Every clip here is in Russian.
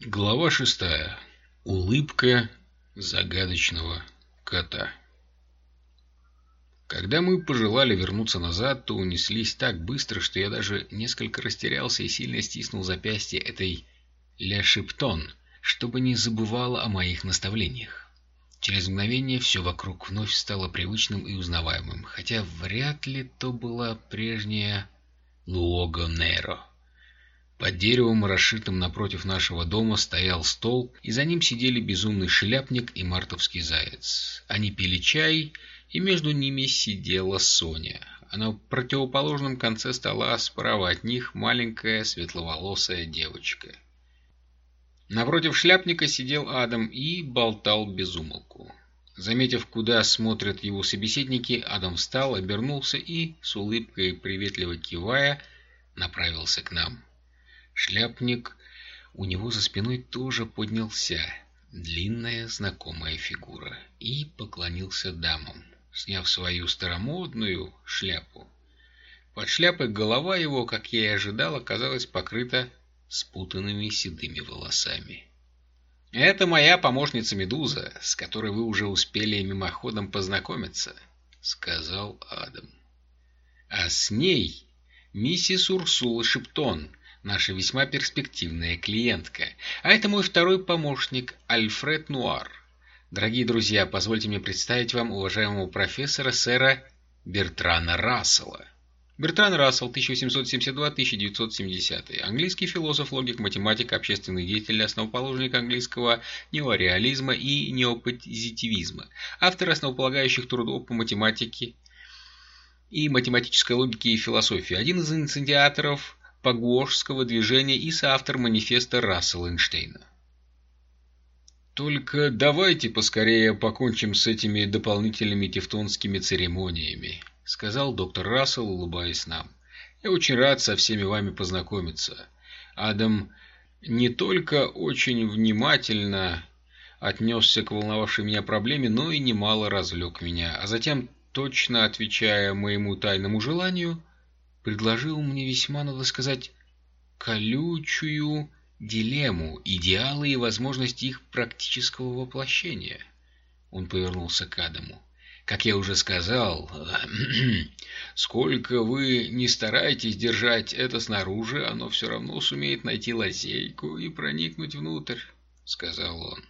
Глава шестая. Улыбка загадочного кота. Когда мы пожелали вернуться назад, то унеслись так быстро, что я даже несколько растерялся и сильно стиснул запястье этой Ля Шептон, чтобы не забывала о моих наставлениях. Через мгновение все вокруг вновь стало привычным и узнаваемым, хотя вряд ли то была прежняя Луого Неро. Под деревом, расшитым напротив нашего дома, стоял стол, и за ним сидели безумный шляпник и мартовский заяц. Они пили чай, и между ними сидела Соня, а на противоположном конце стола справа от них маленькая светловолосая девочка. Напротив шляпника сидел Адам и болтал без умолку. Заметив, куда смотрят его собеседники, Адам встал, обернулся и, с улыбкой приветливо кивая, направился к нам. Шляпник у него за спиной тоже поднялся, длинная знакомая фигура, и поклонился дамам, сняв свою старомодную шляпу. Под шляпой голова его, как я и ожидал, оказалась покрыта спутанными седыми волосами. «Это моя помощница Медуза, с которой вы уже успели мимоходом познакомиться», — сказал Адам. «А с ней миссис Урсула Шептон, наша весьма перспективная клиентка. А это мой второй помощник, Альфред Нуар. Дорогие друзья, позвольте мне представить вам уважаемого профессора сэра Бертрана Рассела. Бертран Рассел, 1872-1970. Английский философ, логик, математик, общественный деятель, основоположник английского неореализма и неопозитивизма. Автор основополагающих трудов по математике и математической логике и философии. Один из инициаторов Погвошского движения и соавтор манифеста Рассела Эйнштейна. «Только давайте поскорее покончим с этими дополнительными тевтонскими церемониями», — сказал доктор Рассел, улыбаясь нам. «Я очень рад со всеми вами познакомиться. Адам не только очень внимательно отнесся к волновавшей меня проблеме, но и немало развлек меня, а затем, точно отвечая моему тайному желанию, предложил мне весьма, надо сказать, колючую дилемму, идеалы и возможности их практического воплощения. Он повернулся к Адаму. Как я уже сказал, сколько вы не стараетесь держать это снаружи, оно все равно сумеет найти лазейку и проникнуть внутрь, — сказал он.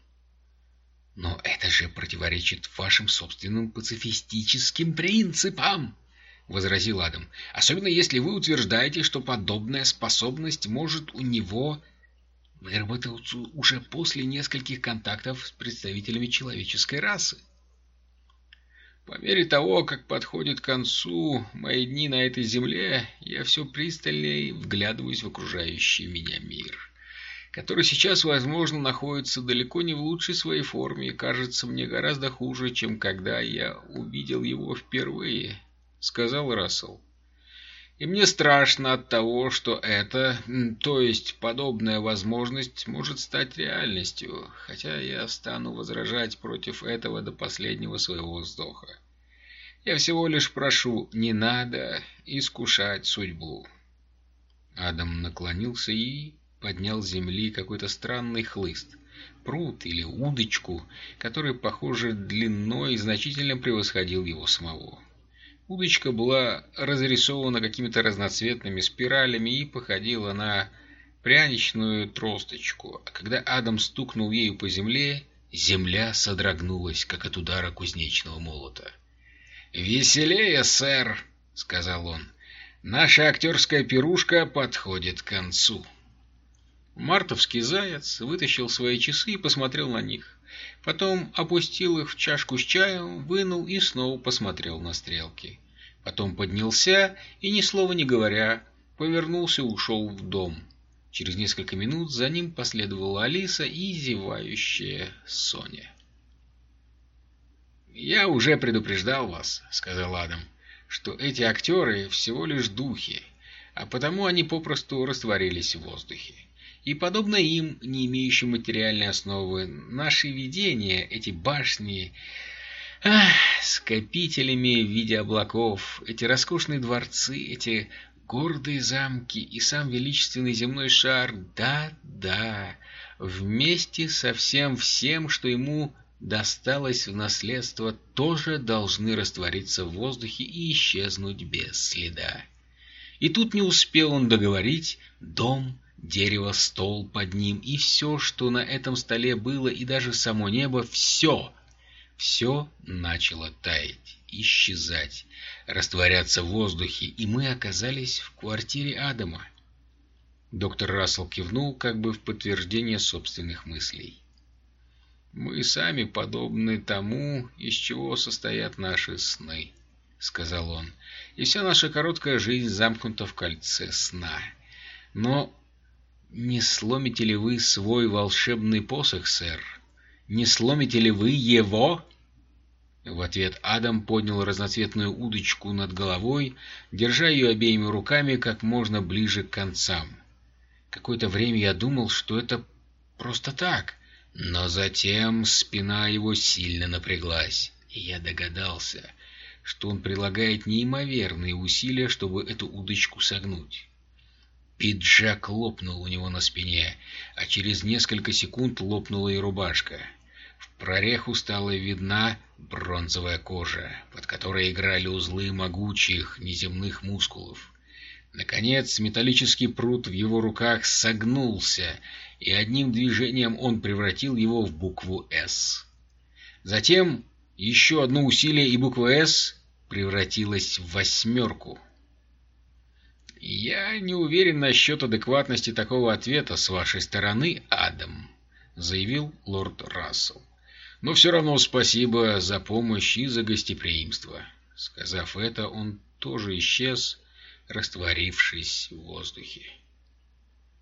Но это же противоречит вашим собственным пацифистическим принципам, — возразил Адам. «Особенно если вы утверждаете, что подобная способность может у него выработаться уже после нескольких контактов с представителями человеческой расы». По мере того, как подходит к концу мои дни на этой земле, я все пристальнее вглядываюсь в окружающий меня мир, который сейчас, возможно, находится далеко не в лучшей своей форме и кажется мне гораздо хуже, чем когда я увидел его впервые. — сказал Рассел. И мне страшно от того, что это, то есть подобная возможность, может стать реальностью, хотя я стану возражать против этого до последнего своего вздоха. Я всего лишь прошу, не надо искушать судьбу. Адам наклонился и поднял с земли какой-то странный хлыст, пруд или удочку, который, похоже, длиной значительно превосходил его самого. Удочка была разрисована какими-то разноцветными спиралями и походила на пряничную тросточку, а когда Адам стукнул ею по земле, земля содрогнулась, как от удара кузнечного молота. «Веселее, сэр!» — сказал он. «Наша актерская пирушка подходит к концу». Мартовский заяц вытащил свои часы и посмотрел на них. Потом опустил их в чашку с чаем, вынул и снова посмотрел на стрелки. Потом поднялся и, ни слова не говоря, повернулся и ушел в дом. Через несколько минут за ним последовала Алиса и зевающая Соня. «Я уже предупреждал вас», — сказал Адам, — «что эти актеры всего лишь духи, а потому они попросту растворились в воздухе. И подобно им, не имеющим материальной основы, наши видения, эти башни, ах, скопителями в виде облаков, эти роскошные дворцы, эти гордые замки и сам величественный земной шар, да-да, вместе со всем всем, что ему досталось в наследство, тоже должны раствориться в воздухе и исчезнуть без следа. И тут не успел он договорить, дом, дерево, стол под ним и все, что на этом столе было, и даже само небо, все, все начало таять, исчезать, растворяться в воздухе, и мы оказались в квартире Адама. Доктор Рассел кивнул, как бы в подтверждение собственных мыслей. «Мы сами подобны тому, из чего состоят наши сны», — сказал он, — «и вся наша короткая жизнь замкнута в кольце сна. Но не сломите ли вы свой волшебный посох, сэр? Не сломите ли вы его?» В ответ Адам поднял разноцветную удочку над головой, держа ее обеими руками как можно ближе к концам. Какое-то время я думал, что это просто так, но затем спина его сильно напряглась, и я догадался, что он прилагает неимоверные усилия, чтобы эту удочку согнуть. Пиджак лопнул у него на спине, а через несколько секунд лопнула и рубашка. В прореху стала видна бронзовая кожа, под которой играли узлы могучих неземных мускулов. Наконец, металлический пруд в его руках согнулся, и одним движением он превратил его в букву «С». Затем еще одно усилие, и буква «С» превратилась в восьмерку. «Я не уверен насчет адекватности такого ответа с вашей стороны, Адам», — заявил лорд Рассел. «Но все равно спасибо за помощь и за гостеприимство». Сказав это, он тоже исчез, растворившись в воздухе.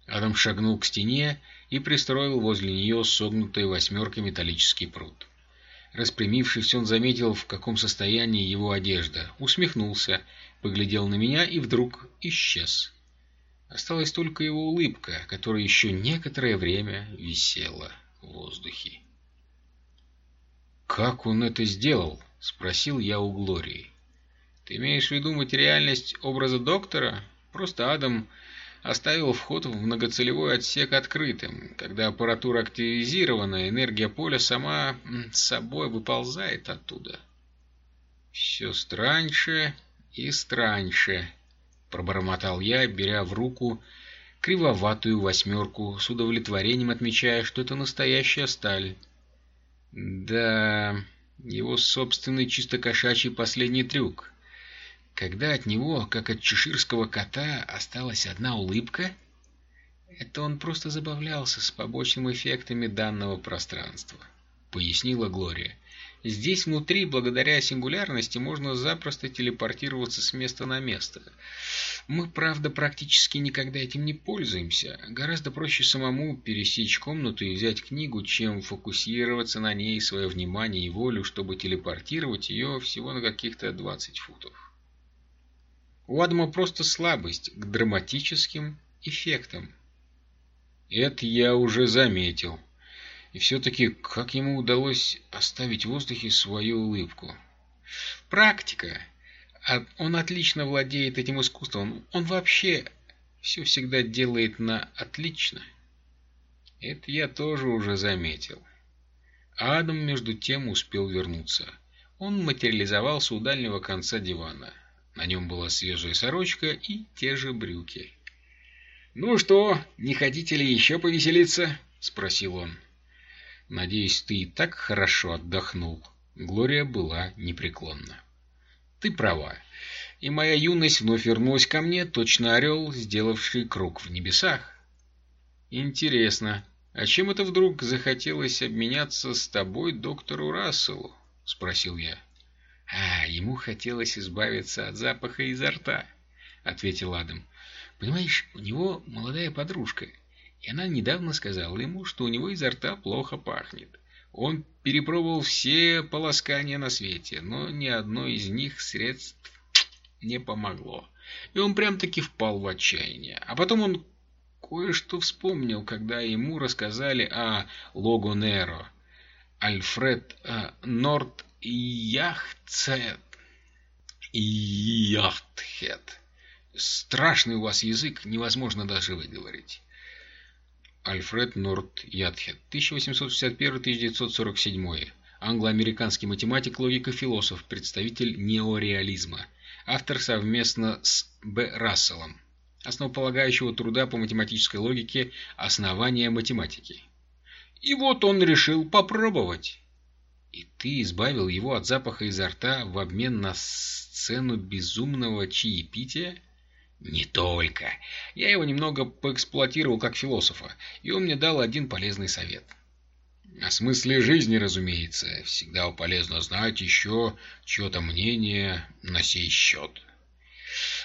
Адам шагнул к стене и пристроил возле нее согнутой восьмеркой металлический пруд. Распрямившись, он заметил, в каком состоянии его одежда, усмехнулся, поглядел на меня и вдруг исчез. Осталась только его улыбка, которая еще некоторое время висела в воздухе. «Как он это сделал?» — спросил я у Глории. Ты имеешь в виду материальность образа доктора? Просто Адам оставил вход в многоцелевой отсек открытым. Когда аппаратура активизирована, энергия поля сама собой выползает оттуда. «Все страньше и страньше», — пробормотал я, беря в руку кривоватую восьмерку, с удовлетворением отмечая, что это настоящая сталь. Да, его собственный чисто кошачий последний трюк когда от него, как от чеширского кота, осталась одна улыбка, это он просто забавлялся с побочными эффектами данного пространства, пояснила Глория. Здесь внутри, благодаря сингулярности, можно запросто телепортироваться с места на место. Мы, правда, практически никогда этим не пользуемся. Гораздо проще самому пересечь комнату и взять книгу, чем фокусироваться на ней свое внимание и волю, чтобы телепортировать ее всего на каких-то 20 футов. У Адама просто слабость к драматическим эффектам. Это я уже заметил. И все-таки, как ему удалось оставить в воздухе свою улыбку? Практика. А он отлично владеет этим искусством. Он вообще все всегда делает на отлично. Это я тоже уже заметил. Адам, между тем, успел вернуться. Он материализовался у дальнего конца дивана. На нем была свежая сорочка и те же брюки. «Ну что, не хотите ли еще повеселиться?» — спросил он. «Надеюсь, ты и так хорошо отдохнул». Глория была непреклонна. «Ты права. И моя юность вновь вернулась ко мне, точно орел, сделавший круг в небесах. Интересно, а чем это вдруг захотелось обменяться с тобой доктору Расселу?» — спросил я. «А, ему хотелось избавиться от запаха изо рта», — ответил Адам. «Понимаешь, у него молодая подружка, и она недавно сказала ему, что у него изо рта плохо пахнет. Он перепробовал все полоскания на свете, но ни одно из них средств не помогло. И он прям-таки впал в отчаяние. А потом он кое-что вспомнил, когда ему рассказали о Логонеро. Альфред э, Норт Яхтцет. Яхтхет. Страшный у вас язык, невозможно даже выговорить. Альфред Норт Ятхет, 1861-1947, англо-американский математик, логик и философ, представитель неореализма, автор совместно с Б. Расселом, основополагающего труда по математической логике «Основания математики». И вот он решил попробовать. И ты избавил его от запаха изо рта в обмен на сцену безумного чаепития? Не только. Я его немного поэксплуатировал как философа, и он мне дал один полезный совет. О смысле жизни, разумеется, всегда полезно знать еще чье-то мнение на сей счет.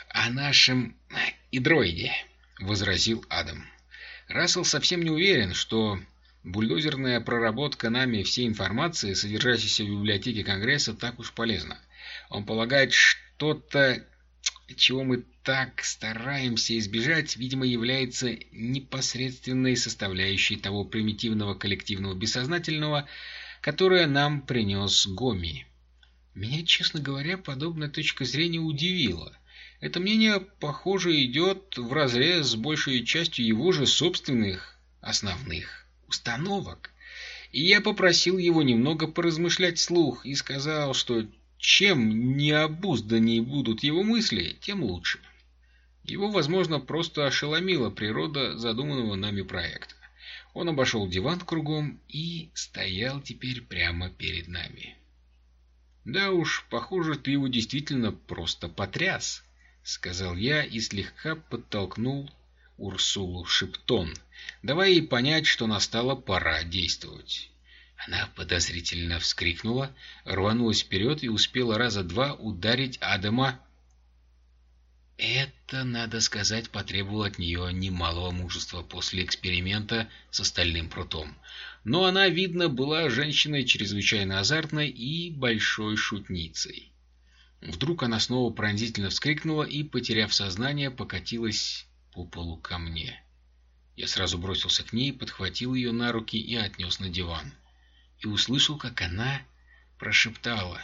«О нашем идроиде», — возразил Адам. Рассел совсем не уверен, что бульдозерная проработка нами всей информации, содержащейся в библиотеке Конгресса, так уж полезна. Он полагает, что-то чего мы так стараемся избежать, видимо, является непосредственной составляющей того примитивного коллективного бессознательного, которое нам принес Гоми. Меня, честно говоря, подобная точка зрения удивила. Это мнение, похоже, идет вразрез с большей частью его же собственных основных установок. И я попросил его немного поразмышлять вслух и сказал, что чем необузданнее будут его мысли, тем лучше. Его, возможно, просто ошеломила природа задуманного нами проекта. Он обошел диван кругом и стоял теперь прямо перед нами. «Да уж, похоже, ты его действительно просто потряс», — сказал я и слегка подтолкнул Урсулу Шептон, давая ей понять, что настала пора действовать. Она подозрительно вскрикнула, рванулась вперед и успела раза два ударить Адама. Это, надо сказать, потребовало от нее немалого мужества после эксперимента с остальным прутом. Но она, видно, была женщиной чрезвычайно азартной и большой шутницей. Вдруг она снова пронзительно вскрикнула и, потеряв сознание, покатилась по полу ко мне. Я сразу бросился к ней, подхватил ее на руки и отнес на диван и услышал, как она прошептала.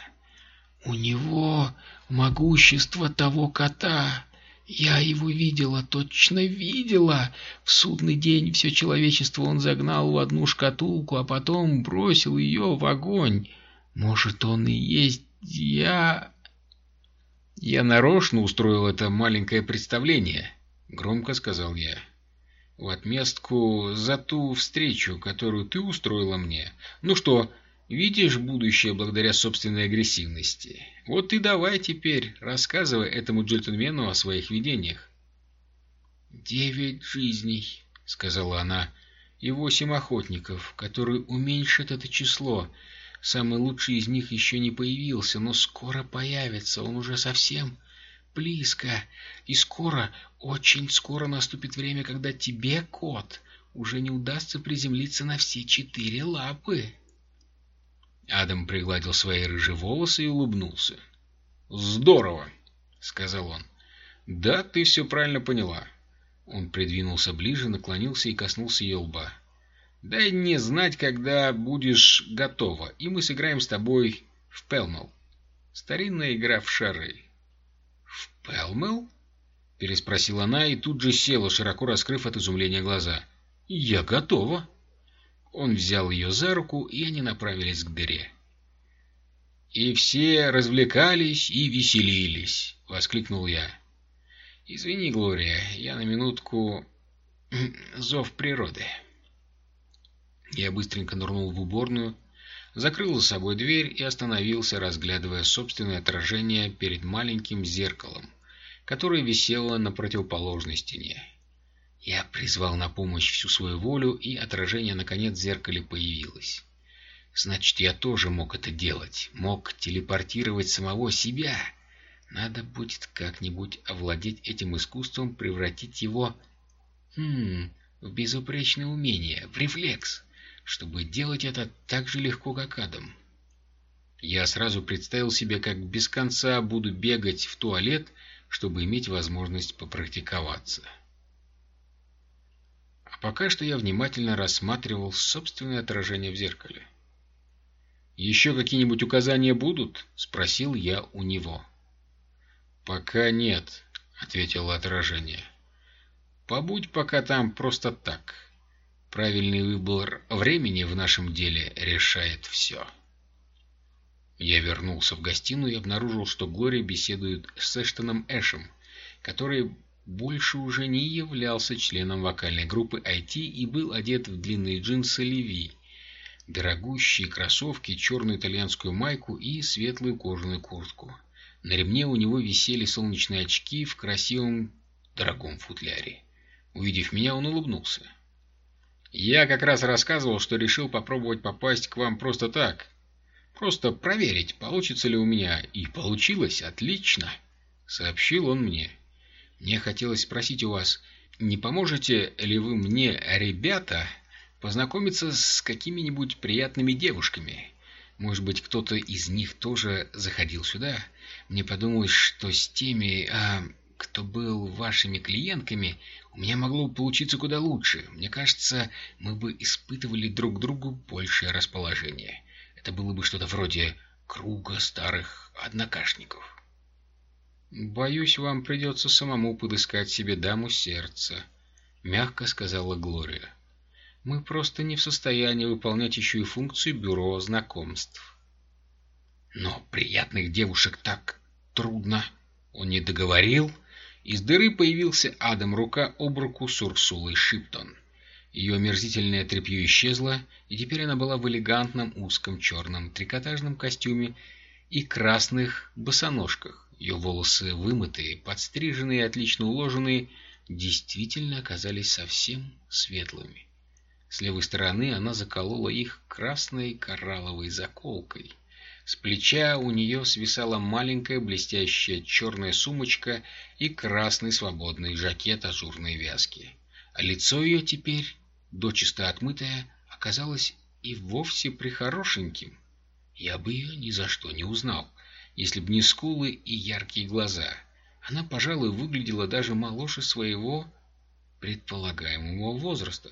«У него могущество того кота. Я его видела, точно видела. В судный день все человечество он загнал в одну шкатулку, а потом бросил ее в огонь. Может, он и есть я...» «Я нарочно устроил это маленькое представление», — громко сказал я в отместку за ту встречу, которую ты устроила мне. Ну что, видишь будущее благодаря собственной агрессивности? Вот и давай теперь рассказывай этому джентльмену о своих видениях. «Девять жизней», — сказала она, — «и восемь охотников, которые уменьшат это число. Самый лучший из них еще не появился, но скоро появится, он уже совсем близко, и скоро, очень скоро наступит время, когда тебе, кот, уже не удастся приземлиться на все четыре лапы. Адам пригладил свои рыжие волосы и улыбнулся. «Здорово!» — сказал он. «Да, ты все правильно поняла». Он придвинулся ближе, наклонился и коснулся ее лба. «Дай мне знать, когда будешь готова, и мы сыграем с тобой в Пелмел. Старинная игра в шары. «Пэлмэл?» — переспросила она и тут же села, широко раскрыв от изумления глаза. «Я готова». Он взял ее за руку, и они направились к дыре. «И все развлекались и веселились», — воскликнул я. «Извини, Глория, я на минутку... зов природы». Я быстренько нырнул в уборную, закрыл за собой дверь и остановился, разглядывая собственное отражение перед маленьким зеркалом, которая висела на противоположной стене. Я призвал на помощь всю свою волю, и отражение наконец в зеркале появилось. Значит, я тоже мог это делать, мог телепортировать самого себя. Надо будет как-нибудь овладеть этим искусством, превратить его хм, в безупречное умение, в рефлекс, чтобы делать это так же легко, как Адам. Я сразу представил себе, как без конца буду бегать в туалет чтобы иметь возможность попрактиковаться. А пока что я внимательно рассматривал собственное отражение в зеркале. «Еще какие-нибудь указания будут?» — спросил я у него. «Пока нет», — ответило отражение. «Побудь пока там просто так. Правильный выбор времени в нашем деле решает все. Я вернулся в гостиную и обнаружил, что Глория беседует с Эштоном Эшем, который больше уже не являлся членом вокальной группы IT и был одет в длинные джинсы Леви, дорогущие кроссовки, черную итальянскую майку и светлую кожаную куртку. На ремне у него висели солнечные очки в красивом дорогом футляре. Увидев меня, он улыбнулся. «Я как раз рассказывал, что решил попробовать попасть к вам просто так. Просто проверить, получится ли у меня. И получилось отлично!» — сообщил он мне. «Мне хотелось спросить у вас, не поможете ли вы мне, ребята, познакомиться с какими-нибудь приятными девушками? Может быть, кто-то из них тоже заходил сюда? Мне подумалось, что с теми, а, кто был вашими клиентками, у меня могло получиться куда лучше. Мне кажется, мы бы испытывали друг другу большее расположение. Это было бы что-то вроде круга старых однокашников. «Боюсь, вам придется самому подыскать себе даму сердца», — мягко сказала Глория. «Мы просто не в состоянии выполнять еще и функцию бюро знакомств». «Но приятных девушек так трудно». Он не договорил. Из дыры появился Адам рука об руку с Урсулой Шиптон. Ее омерзительное тряпье исчезло, и теперь она была в элегантном узком черном трикотажном костюме и красных босоножках. Ее волосы вымытые, подстриженные и отлично уложенные, действительно оказались совсем светлыми. С левой стороны она заколола их красной коралловой заколкой. С плеча у нее свисала маленькая блестящая черная сумочка и красный свободный жакет ажурной вязки. Лицо ее теперь, дочисто отмытое, оказалось и вовсе прихорошеньким. Я бы ее ни за что не узнал, если б не скулы и яркие глаза. Она, пожалуй, выглядела даже моложе своего предполагаемого возраста.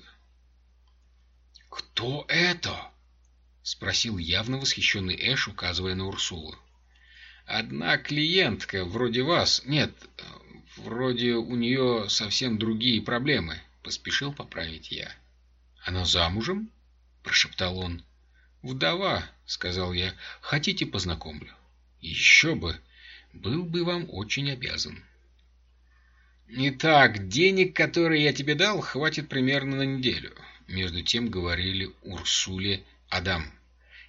«Кто это?» — спросил явно восхищенный Эш, указывая на Урсулу. «Одна клиентка, вроде вас. Нет, вроде у нее совсем другие проблемы», — поспешил поправить я. «Она замужем?» — прошептал он. «Вдова», — сказал я. «Хотите, познакомлю?» «Еще бы! Был бы вам очень обязан». «Итак, денег, которые я тебе дал, хватит примерно на неделю», — между тем говорили Урсуле Адам.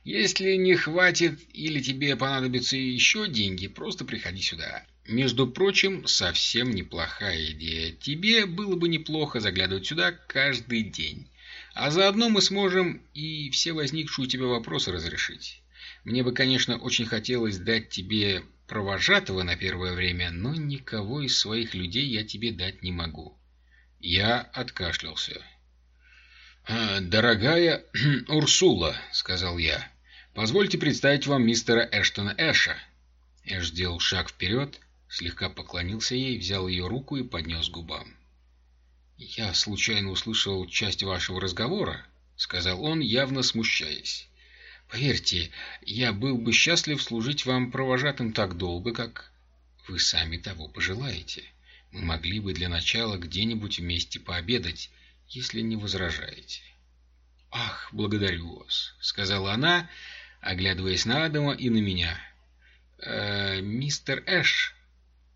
Если не хватит или тебе понадобятся еще деньги, просто приходи сюда. Между прочим, совсем неплохая идея. Тебе было бы неплохо заглядывать сюда каждый день. А заодно мы сможем и все возникшие у тебя вопросы разрешить. Мне бы, конечно, очень хотелось дать тебе провожатого на первое время, но никого из своих людей я тебе дать не могу. Я откашлялся. «Дорогая Урсула», — сказал я, Позвольте представить вам мистера Эштона Эша. Эш сделал шаг вперед, слегка поклонился ей, взял ее руку и поднес к губам. «Я случайно услышал часть вашего разговора», — сказал он, явно смущаясь. «Поверьте, я был бы счастлив служить вам провожатым так долго, как вы сами того пожелаете. Мы могли бы для начала где-нибудь вместе пообедать, если не возражаете». «Ах, благодарю вас», — сказала она, — оглядываясь на Адама и на меня. «Э, «Мистер Эш?»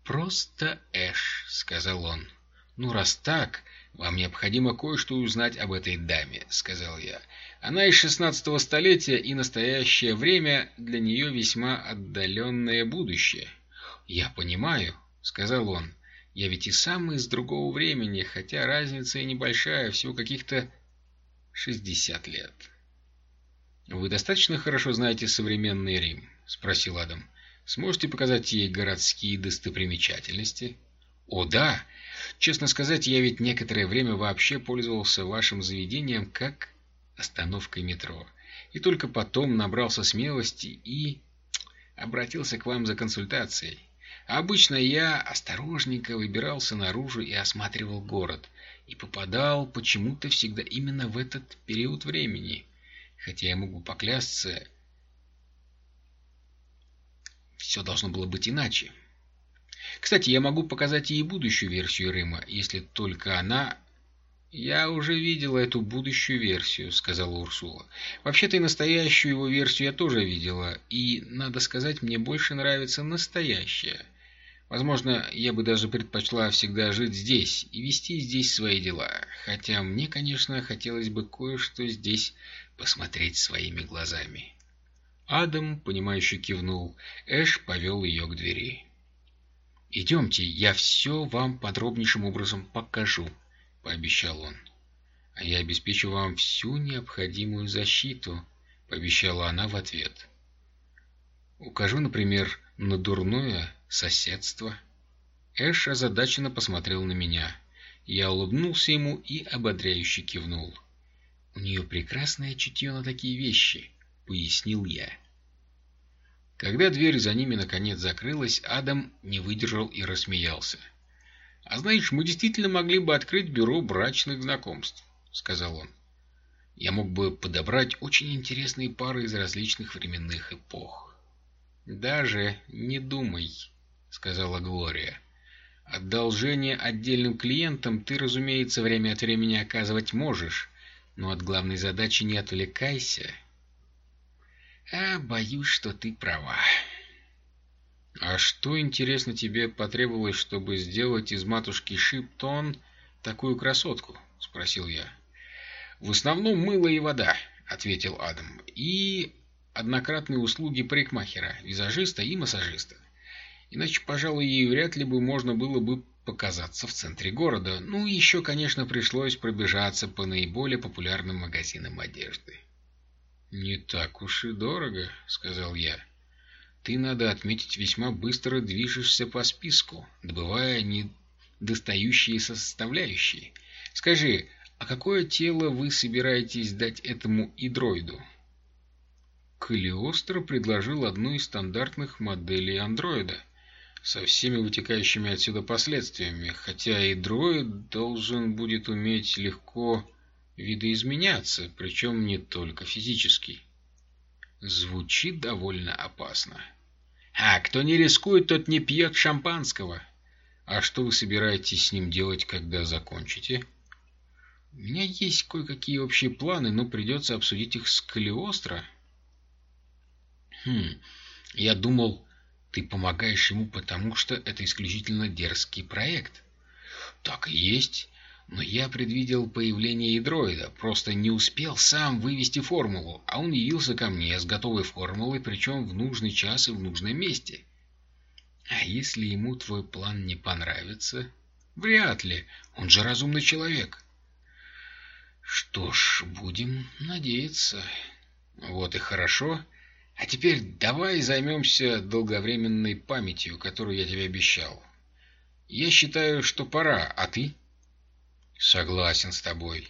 «Просто Эш», — сказал он. «Ну, раз так, вам необходимо кое-что узнать об этой даме», — сказал я. «Она из шестнадцатого столетия, и настоящее время для нее весьма отдаленное будущее». «Я понимаю», — сказал он. «Я ведь и сам из другого времени, хотя разница и небольшая, всего каких-то шестьдесят лет». «Вы достаточно хорошо знаете современный Рим?» — спросил Адам. «Сможете показать ей городские достопримечательности?» «О, да! Честно сказать, я ведь некоторое время вообще пользовался вашим заведением как остановкой метро. И только потом набрался смелости и обратился к вам за консультацией. Обычно я осторожненько выбирался наружу и осматривал город, и попадал почему-то всегда именно в этот период времени хотя я могу поклясться, все должно было быть иначе. Кстати, я могу показать ей будущую версию Рыма, если только она... «Я уже видела эту будущую версию», — сказала Урсула. «Вообще-то и настоящую его версию я тоже видела, и, надо сказать, мне больше нравится настоящая. Возможно, я бы даже предпочла всегда жить здесь и вести здесь свои дела, хотя мне, конечно, хотелось бы кое-что здесь посмотреть своими глазами». Адам, понимающе кивнул, Эш повел ее к двери. «Идемте, я все вам подробнейшим образом покажу», — пообещал он. «А я обеспечу вам всю необходимую защиту», — пообещала она в ответ. «Укажу, например, на дурное соседство». Эш озадаченно посмотрел на меня. Я улыбнулся ему и ободряюще кивнул. «У нее прекрасное чутье на такие вещи», — пояснил я. Когда дверь за ними наконец закрылась, Адам не выдержал и рассмеялся. — «А знаешь, мы действительно могли бы открыть бюро брачных знакомств», — сказал он. «Я мог бы подобрать очень интересные пары из различных временных эпох». «Даже не думай», — сказала Глория. «Одолжение отдельным клиентам ты, разумеется, время от времени оказывать можешь, но от главной задачи не отвлекайся». «А, боюсь, что ты права». «А что, интересно, тебе потребовалось, чтобы сделать из матушки Шиптон такую красотку?» — спросил я. «В основном мыло и вода», — ответил Адам. «И однократные услуги парикмахера, визажиста и массажиста. Иначе, пожалуй, ей вряд ли бы можно было бы показаться в центре города. Ну еще, конечно, пришлось пробежаться по наиболее популярным магазинам одежды». «Не так уж и дорого», — сказал я ты, надо отметить, весьма быстро движешься по списку, добывая недостающие составляющие. Скажи, а какое тело вы собираетесь дать этому идроиду? Калиостро предложил одну из стандартных моделей андроида, со всеми вытекающими отсюда последствиями, хотя и должен будет уметь легко видоизменяться, причем не только физически. Звучит довольно опасно. А кто не рискует, тот не пьет шампанского. А что вы собираетесь с ним делать, когда закончите? У меня есть кое-какие общие планы, но придется обсудить их с Калиостро. Хм, я думал, ты помогаешь ему, потому что это исключительно дерзкий проект. Так и есть. Но я предвидел появление ядроида, просто не успел сам вывести формулу, а он явился ко мне с готовой формулой, причем в нужный час и в нужном месте. А если ему твой план не понравится? Вряд ли, он же разумный человек. Что ж, будем надеяться. Вот и хорошо. А теперь давай займемся долговременной памятью, которую я тебе обещал. Я считаю, что пора, а ты? — Согласен с тобой.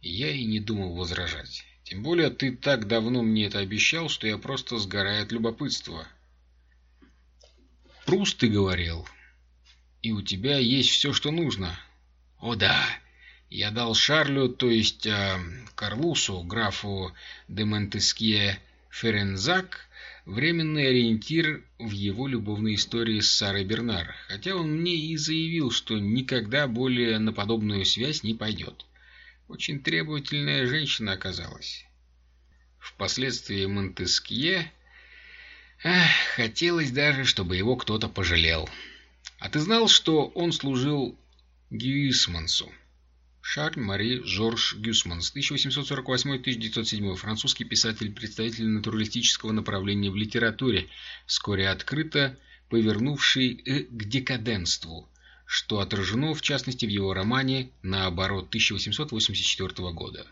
Я и не думал возражать. Тем более ты так давно мне это обещал, что я просто сгораю от любопытства. Пруст ты говорил. И у тебя есть все, что нужно. О да. Я дал Шарлю, то есть э, Карлусу, графу де Монтескье Ферензак, временный ориентир в его любовной истории с Сарой Бернар, хотя он мне и заявил, что никогда более на подобную связь не пойдет. Очень требовательная женщина оказалась. Впоследствии Монтескье... Ах, хотелось даже, чтобы его кто-то пожалел. А ты знал, что он служил Гюисмансу? Шарль-Мари Жорж Гюсманс, 1848-1907, французский писатель, представитель натуралистического направления в литературе, вскоре открыто повернувший к декаденству, что отражено в частности в его романе «Наоборот» 1884 года.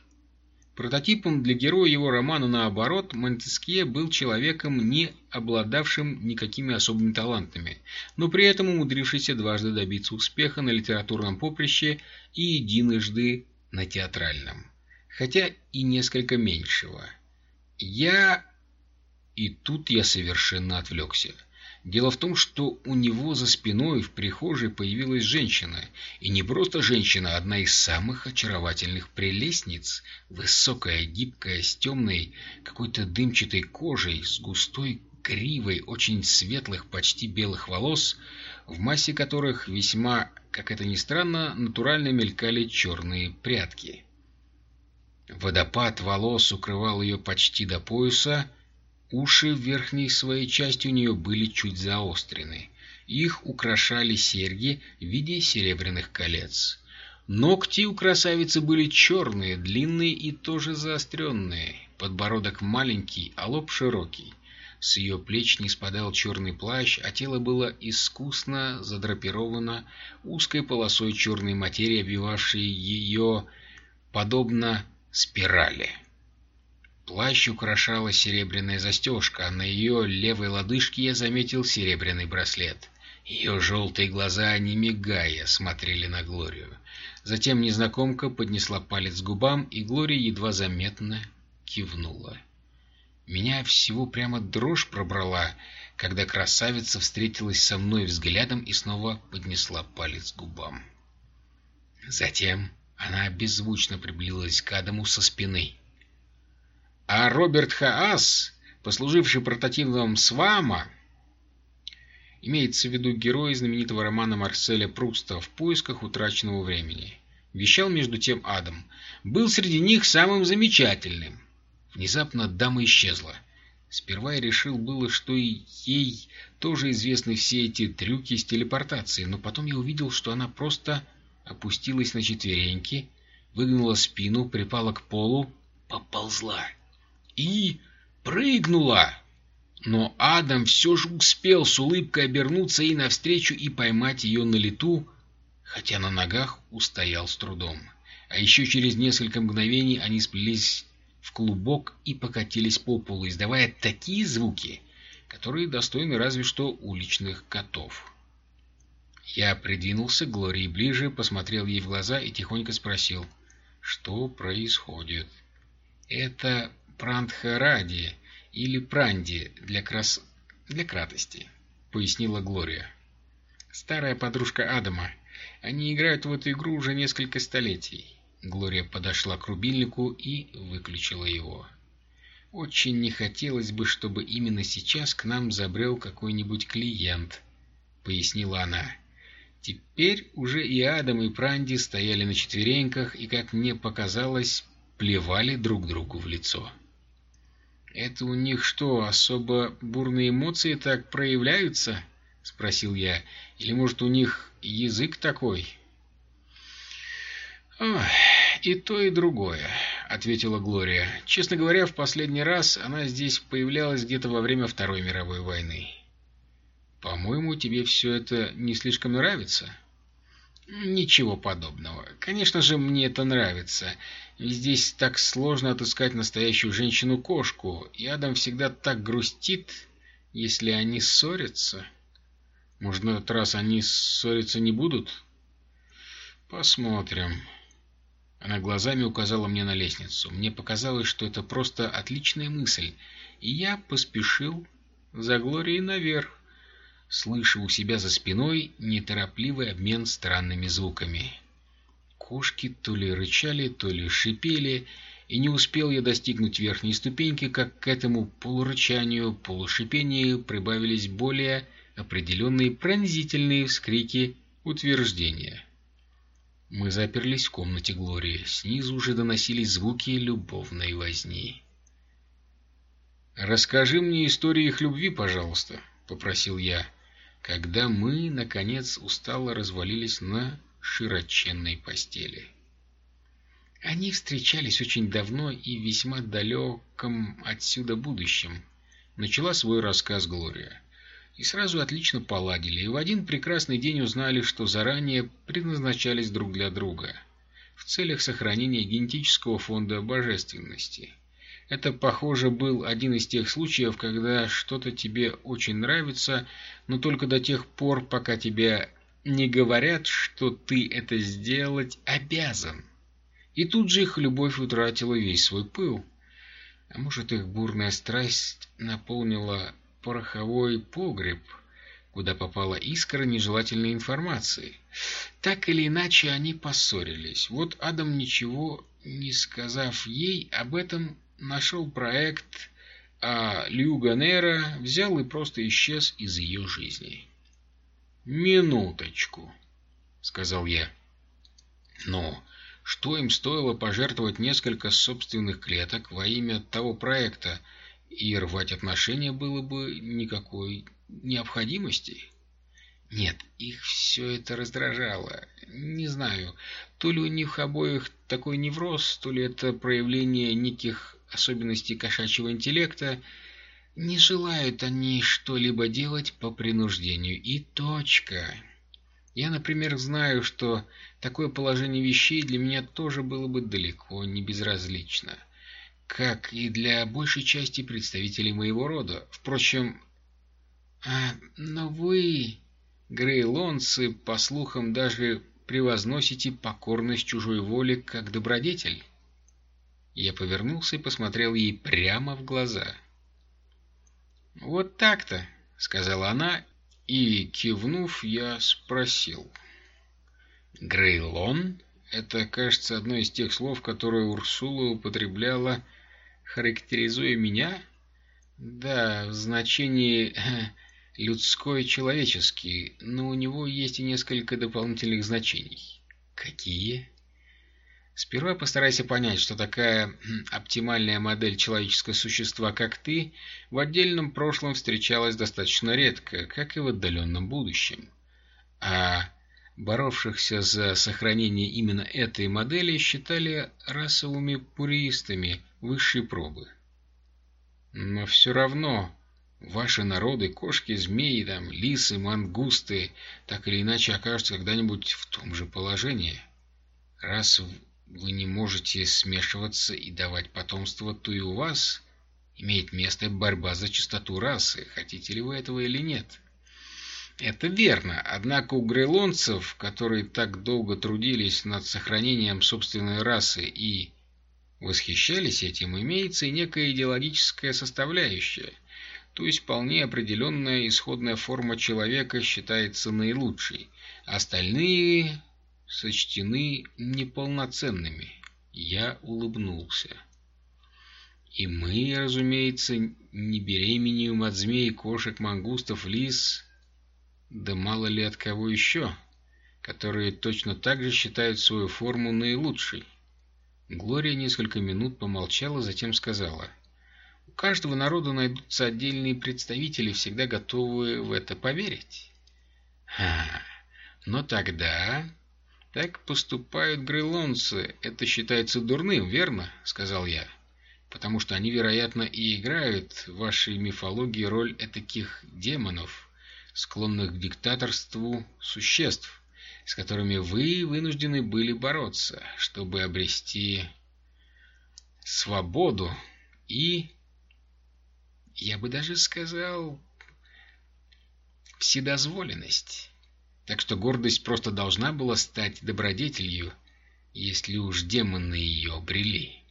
Прототипом для героя его романа «Наоборот» Монтескье был человеком, не обладавшим никакими особыми талантами, но при этом умудрившийся дважды добиться успеха на литературном поприще и единожды на театральном, хотя и несколько меньшего. Я... И тут я совершенно отвлекся. Дело в том, что у него за спиной в прихожей появилась женщина. И не просто женщина, а одна из самых очаровательных прелестниц. Высокая, гибкая, с темной, какой-то дымчатой кожей, с густой гривой очень светлых, почти белых волос, в массе которых весьма, как это ни странно, натурально мелькали черные прядки. Водопад волос укрывал ее почти до пояса, уши в верхней своей части у нее были чуть заострены. Их украшали серьги в виде серебряных колец. Ногти у красавицы были черные, длинные и тоже заостренные. Подбородок маленький, а лоб широкий. С ее плеч не спадал черный плащ, а тело было искусно задрапировано узкой полосой черной материи, обвивавшей ее подобно спирали. Плащ украшала серебряная застежка, а на ее левой лодыжке я заметил серебряный браслет. Ее желтые глаза, не мигая, смотрели на Глорию. Затем незнакомка поднесла палец к губам, и Глория едва заметно кивнула. Меня всего прямо дрожь пробрала, когда красавица встретилась со мной взглядом и снова поднесла палец к губам. Затем она беззвучно приблизилась к Адаму со спины. А Роберт Хаас, послуживший прототипом Свама, имеется в виду герой знаменитого романа Марселя Пруста «В поисках утраченного времени», вещал между тем Адам, был среди них самым замечательным. Внезапно дама исчезла. Сперва я решил было, что и ей тоже известны все эти трюки с телепортацией, но потом я увидел, что она просто опустилась на четвереньки, выгнула спину, припала к полу, поползла и прыгнула. Но Адам все же успел с улыбкой обернуться ей навстречу и поймать ее на лету, хотя на ногах устоял с трудом. А еще через несколько мгновений они сплелись в клубок и покатились по полу, издавая такие звуки, которые достойны разве что уличных котов. Я придвинулся к Глории ближе, посмотрел ей в глаза и тихонько спросил, что происходит. «Это Прандхаради или Пранди для, крас... для кратости», — пояснила Глория. «Старая подружка Адама. Они играют в эту игру уже несколько столетий. Глория подошла к рубильнику и выключила его. «Очень не хотелось бы, чтобы именно сейчас к нам забрел какой-нибудь клиент», — пояснила она. Теперь уже и Адам, и Пранди стояли на четвереньках и, как мне показалось, плевали друг другу в лицо. «Это у них что, особо бурные эмоции так проявляются?» — спросил я. «Или, может, у них язык такой?» «Ох, и то, и другое», — ответила Глория. «Честно говоря, в последний раз она здесь появлялась где-то во время Второй мировой войны». «По-моему, тебе все это не слишком нравится?» «Ничего подобного. Конечно же, мне это нравится. Здесь так сложно отыскать настоящую женщину-кошку, и Адам всегда так грустит, если они ссорятся. Может, на этот раз они ссориться не будут?» «Посмотрим». Она глазами указала мне на лестницу. Мне показалось, что это просто отличная мысль, и я поспешил за Глорией наверх, слыша у себя за спиной неторопливый обмен странными звуками. Кошки то ли рычали, то ли шипели, и не успел я достигнуть верхней ступеньки, как к этому полурычанию, полушипению прибавились более определенные пронзительные вскрики утверждения. Мы заперлись в комнате Глории. Снизу уже доносились звуки любовной возни. «Расскажи мне историю их любви, пожалуйста», — попросил я, когда мы, наконец, устало развалились на широченной постели. Они встречались очень давно и в весьма далеком отсюда будущем. Начала свой рассказ Глория и сразу отлично поладили, и в один прекрасный день узнали, что заранее предназначались друг для друга в целях сохранения генетического фонда божественности. Это, похоже, был один из тех случаев, когда что-то тебе очень нравится, но только до тех пор, пока тебе не говорят, что ты это сделать обязан. И тут же их любовь утратила весь свой пыл. А может, их бурная страсть наполнила пороховой погреб, куда попала искра нежелательной информации. Так или иначе, они поссорились. Вот Адам, ничего не сказав ей, об этом нашел проект, а Лью Ганера взял и просто исчез из ее жизни. «Минуточку», — сказал я. «Но что им стоило пожертвовать несколько собственных клеток во имя того проекта, и рвать отношения было бы никакой необходимости?» Нет, их все это раздражало. Не знаю, то ли у них обоих такой невроз, то ли это проявление неких особенностей кошачьего интеллекта. Не желают они что-либо делать по принуждению. И точка. Я, например, знаю, что такое положение вещей для меня тоже было бы далеко не безразлично. Как и для большей части представителей моего рода. Впрочем... А, но вы... Грейлонцы, по слухам, даже превозносите покорность чужой воли как добродетель. Я повернулся и посмотрел ей прямо в глаза. «Вот так-то», — сказала она, и, кивнув, я спросил. «Грейлон?» Это, кажется, одно из тех слов, которые Урсула употребляла, характеризуя меня? Да, в значении людской человеческий, но у него есть и несколько дополнительных значений. Какие? Сперва постарайся понять, что такая оптимальная модель человеческого существа, как ты, в отдельном прошлом встречалась достаточно редко, как и в отдаленном будущем. А боровшихся за сохранение именно этой модели считали расовыми пуристами высшей пробы. Но все равно Ваши народы, кошки, змеи, там, лисы, мангусты, так или иначе окажутся когда-нибудь в том же положении. Раз вы не можете смешиваться и давать потомство, то и у вас имеет место борьба за чистоту расы, хотите ли вы этого или нет. Это верно, однако у грейлонцев, которые так долго трудились над сохранением собственной расы и восхищались этим, имеется и некая идеологическая составляющая – то есть вполне определенная исходная форма человека считается наилучшей, остальные сочтены неполноценными. Я улыбнулся. И мы, разумеется, не беременеем от змей, кошек, мангустов, лис, да мало ли от кого еще, которые точно так же считают свою форму наилучшей. Глория несколько минут помолчала, затем сказала — у каждого народа найдутся отдельные представители, всегда готовые в это поверить. Ха, но тогда... Так поступают грылонцы. Это считается дурным, верно? Сказал я. Потому что они, вероятно, и играют в вашей мифологии роль этаких демонов, склонных к диктаторству существ, с которыми вы вынуждены были бороться, чтобы обрести свободу и я бы даже сказал, вседозволенность. Так что гордость просто должна была стать добродетелью, если уж демоны ее обрели.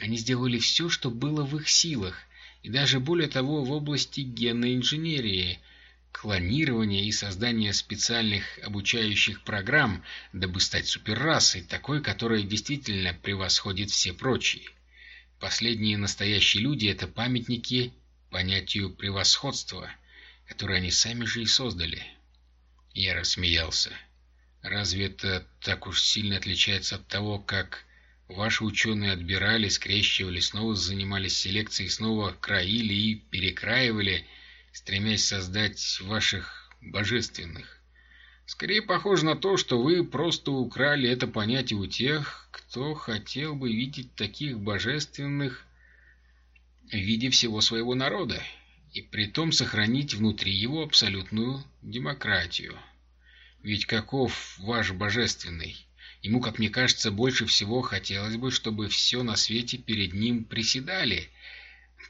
Они сделали все, что было в их силах, и даже более того в области генной инженерии, клонирования и создания специальных обучающих программ, дабы стать суперрасой, такой, которая действительно превосходит все прочие. Последние настоящие люди — это памятники понятию превосходства, которое они сами же и создали. Я рассмеялся. Разве это так уж сильно отличается от того, как ваши ученые отбирали, скрещивали, снова занимались селекцией, снова краили и перекраивали, стремясь создать ваших божественных? Скорее похоже на то, что вы просто украли это понятие у тех, кто хотел бы видеть таких божественных в виде всего своего народа, и при том сохранить внутри его абсолютную демократию. Ведь каков ваш божественный? Ему, как мне кажется, больше всего хотелось бы, чтобы все на свете перед ним приседали.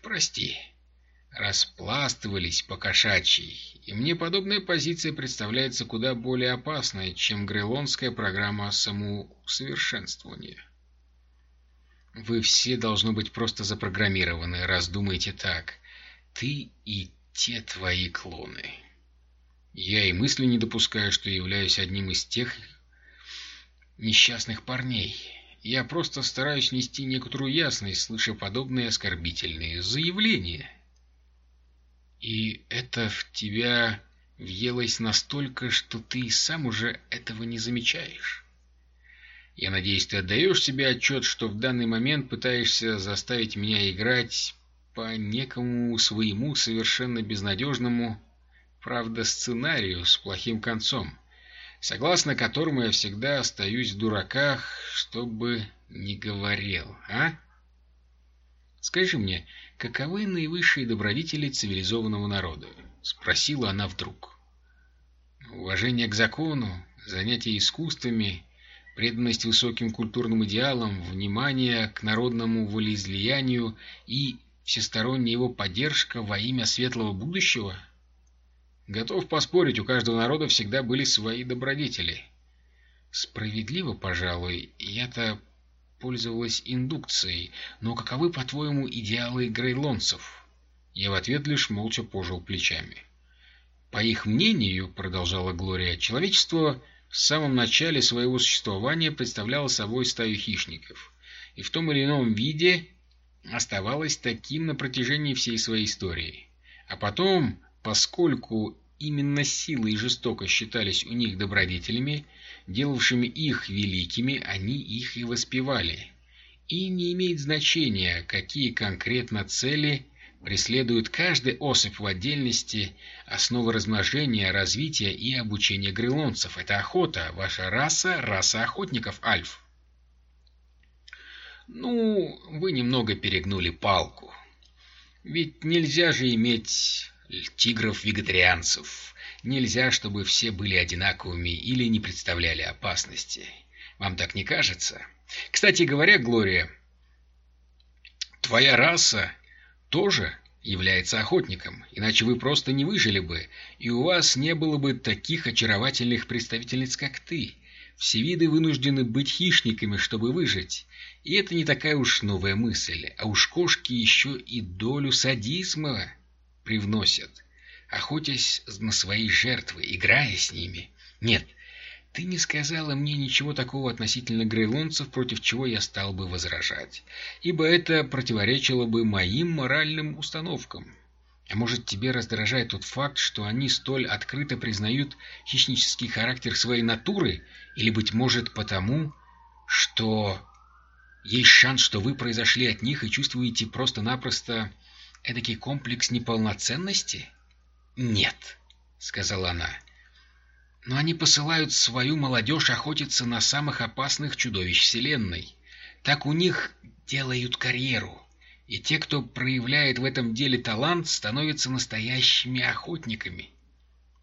Прости, распластывались по кошачьей, и мне подобная позиция представляется куда более опасной, чем грелонская программа самоусовершенствования. Вы все должны быть просто запрограммированы, раз думаете так. Ты и те твои клоны. Я и мысли не допускаю, что являюсь одним из тех несчастных парней. Я просто стараюсь нести некоторую ясность, слыша подобные оскорбительные заявления. И это в тебя въелась настолько, что ты сам уже этого не замечаешь. Я надеюсь, ты отдаешь себе отчет, что в данный момент пытаешься заставить меня играть по некому своему совершенно безнадежному, правда, сценарию с плохим концом, согласно которому я всегда остаюсь в дураках, чтобы не говорил, а? Скажи мне, каковы наивысшие добродетели цивилизованного народа? Спросила она вдруг. Уважение к закону, занятие искусствами, преданность высоким культурным идеалам, внимание к народному волеизлиянию и всесторонняя его поддержка во имя светлого будущего? Готов поспорить, у каждого народа всегда были свои добродетели. Справедливо, пожалуй, я-то пользовалась индукцией, но каковы, по-твоему, идеалы грейлонцев? Я в ответ лишь молча пожал плечами. По их мнению, продолжала Глория, человечество в самом начале своего существования представляла собой стаю хищников, и в том или ином виде оставалась таким на протяжении всей своей истории. А потом, поскольку именно сила и жестокость считались у них добродетелями, делавшими их великими, они их и воспевали. И не имеет значения, какие конкретно цели преследует каждый особь в отдельности основы размножения, развития и обучения грылонцев. Это охота. Ваша раса — раса охотников, Альф. Ну, вы немного перегнули палку. Ведь нельзя же иметь тигров-вегетарианцев. Нельзя, чтобы все были одинаковыми или не представляли опасности. Вам так не кажется? Кстати говоря, Глория, твоя раса тоже является охотником, иначе вы просто не выжили бы, и у вас не было бы таких очаровательных представительниц, как ты. Все виды вынуждены быть хищниками, чтобы выжить. И это не такая уж новая мысль, а уж кошки еще и долю садизма привносят, охотясь на свои жертвы, играя с ними. Нет, ты не сказала мне ничего такого относительно грейлонцев, против чего я стал бы возражать, ибо это противоречило бы моим моральным установкам. А может, тебе раздражает тот факт, что они столь открыто признают хищнический характер своей натуры, или, быть может, потому, что есть шанс, что вы произошли от них и чувствуете просто-напросто эдакий комплекс неполноценности? Нет, — сказала она, — но они посылают свою молодежь охотиться на самых опасных чудовищ Вселенной. Так у них делают карьеру. И те, кто проявляет в этом деле талант, становятся настоящими охотниками.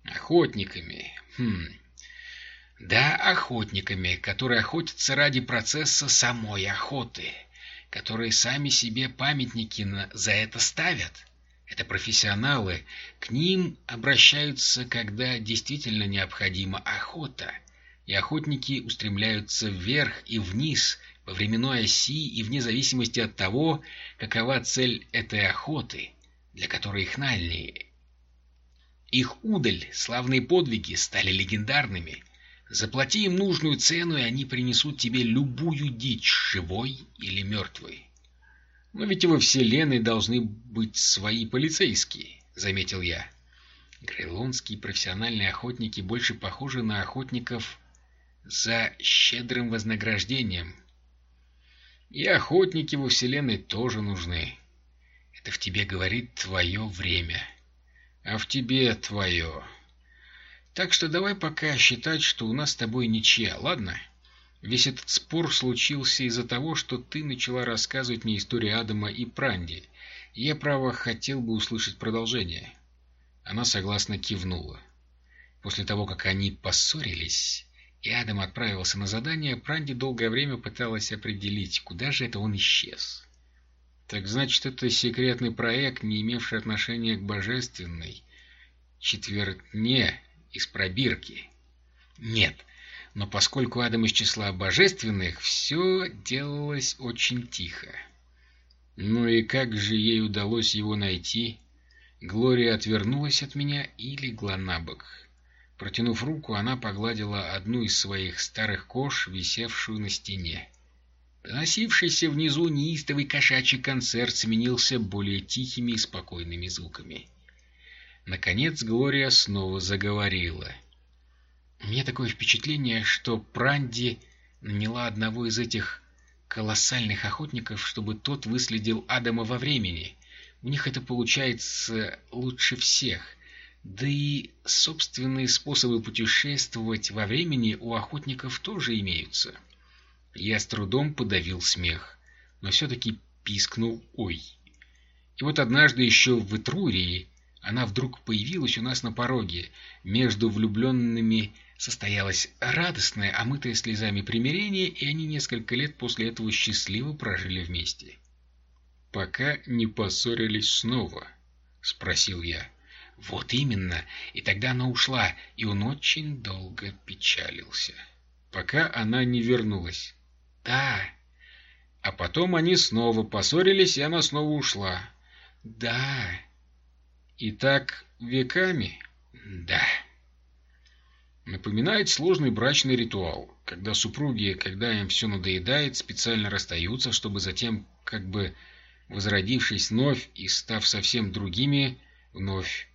Охотниками. Хм. Да, охотниками, которые охотятся ради процесса самой охоты, которые сами себе памятники за это ставят. Это профессионалы. К ним обращаются, когда действительно необходима охота. И охотники устремляются вверх и вниз по временной оси и вне зависимости от того, какова цель этой охоты, для которой их наняли. Их удаль, славные подвиги стали легендарными. Заплати им нужную цену, и они принесут тебе любую дичь, живой или мертвой. «Но ведь во Вселенной должны быть свои полицейские», — заметил я. Грейлонские профессиональные охотники больше похожи на охотников за щедрым вознаграждением. И охотники во Вселенной тоже нужны. Это в тебе говорит твое время, а в тебе твое. Так что давай пока считать, что у нас с тобой ничья, ладно?» Весь этот спор случился из-за того, что ты начала рассказывать мне историю Адама и Пранди. Я, право, хотел бы услышать продолжение. Она согласно кивнула. После того, как они поссорились, и Адам отправился на задание, Пранди долгое время пыталась определить, куда же это он исчез. Так значит, это секретный проект, не имевший отношения к божественной четвертне из пробирки. Нет, но поскольку Адам из числа божественных, все делалось очень тихо. Ну и как же ей удалось его найти? Глория отвернулась от меня и легла на бок. Протянув руку, она погладила одну из своих старых кож, висевшую на стене. Доносившийся внизу неистовый кошачий концерт сменился более тихими и спокойными звуками. Наконец Глория снова заговорила. Меня такое впечатление, что Пранди наняла одного из этих колоссальных охотников, чтобы тот выследил Адама во времени. У них это получается лучше всех. Да и собственные способы путешествовать во времени у охотников тоже имеются. Я с трудом подавил смех, но все-таки пискнул «Ой!». И вот однажды еще в Этрурии она вдруг появилась у нас на пороге. Между влюбленными состоялось радостное, омытое слезами примирение, и они несколько лет после этого счастливо прожили вместе. «Пока не поссорились снова?» — спросил я. «Вот именно. И тогда она ушла, и он очень долго печалился. Пока она не вернулась». «Да». А потом они снова поссорились, и она снова ушла. «Да». И так веками? Да. Напоминает сложный брачный ритуал, когда супруги, когда им все надоедает, специально расстаются, чтобы затем, как бы возродившись вновь и став совсем другими, вновь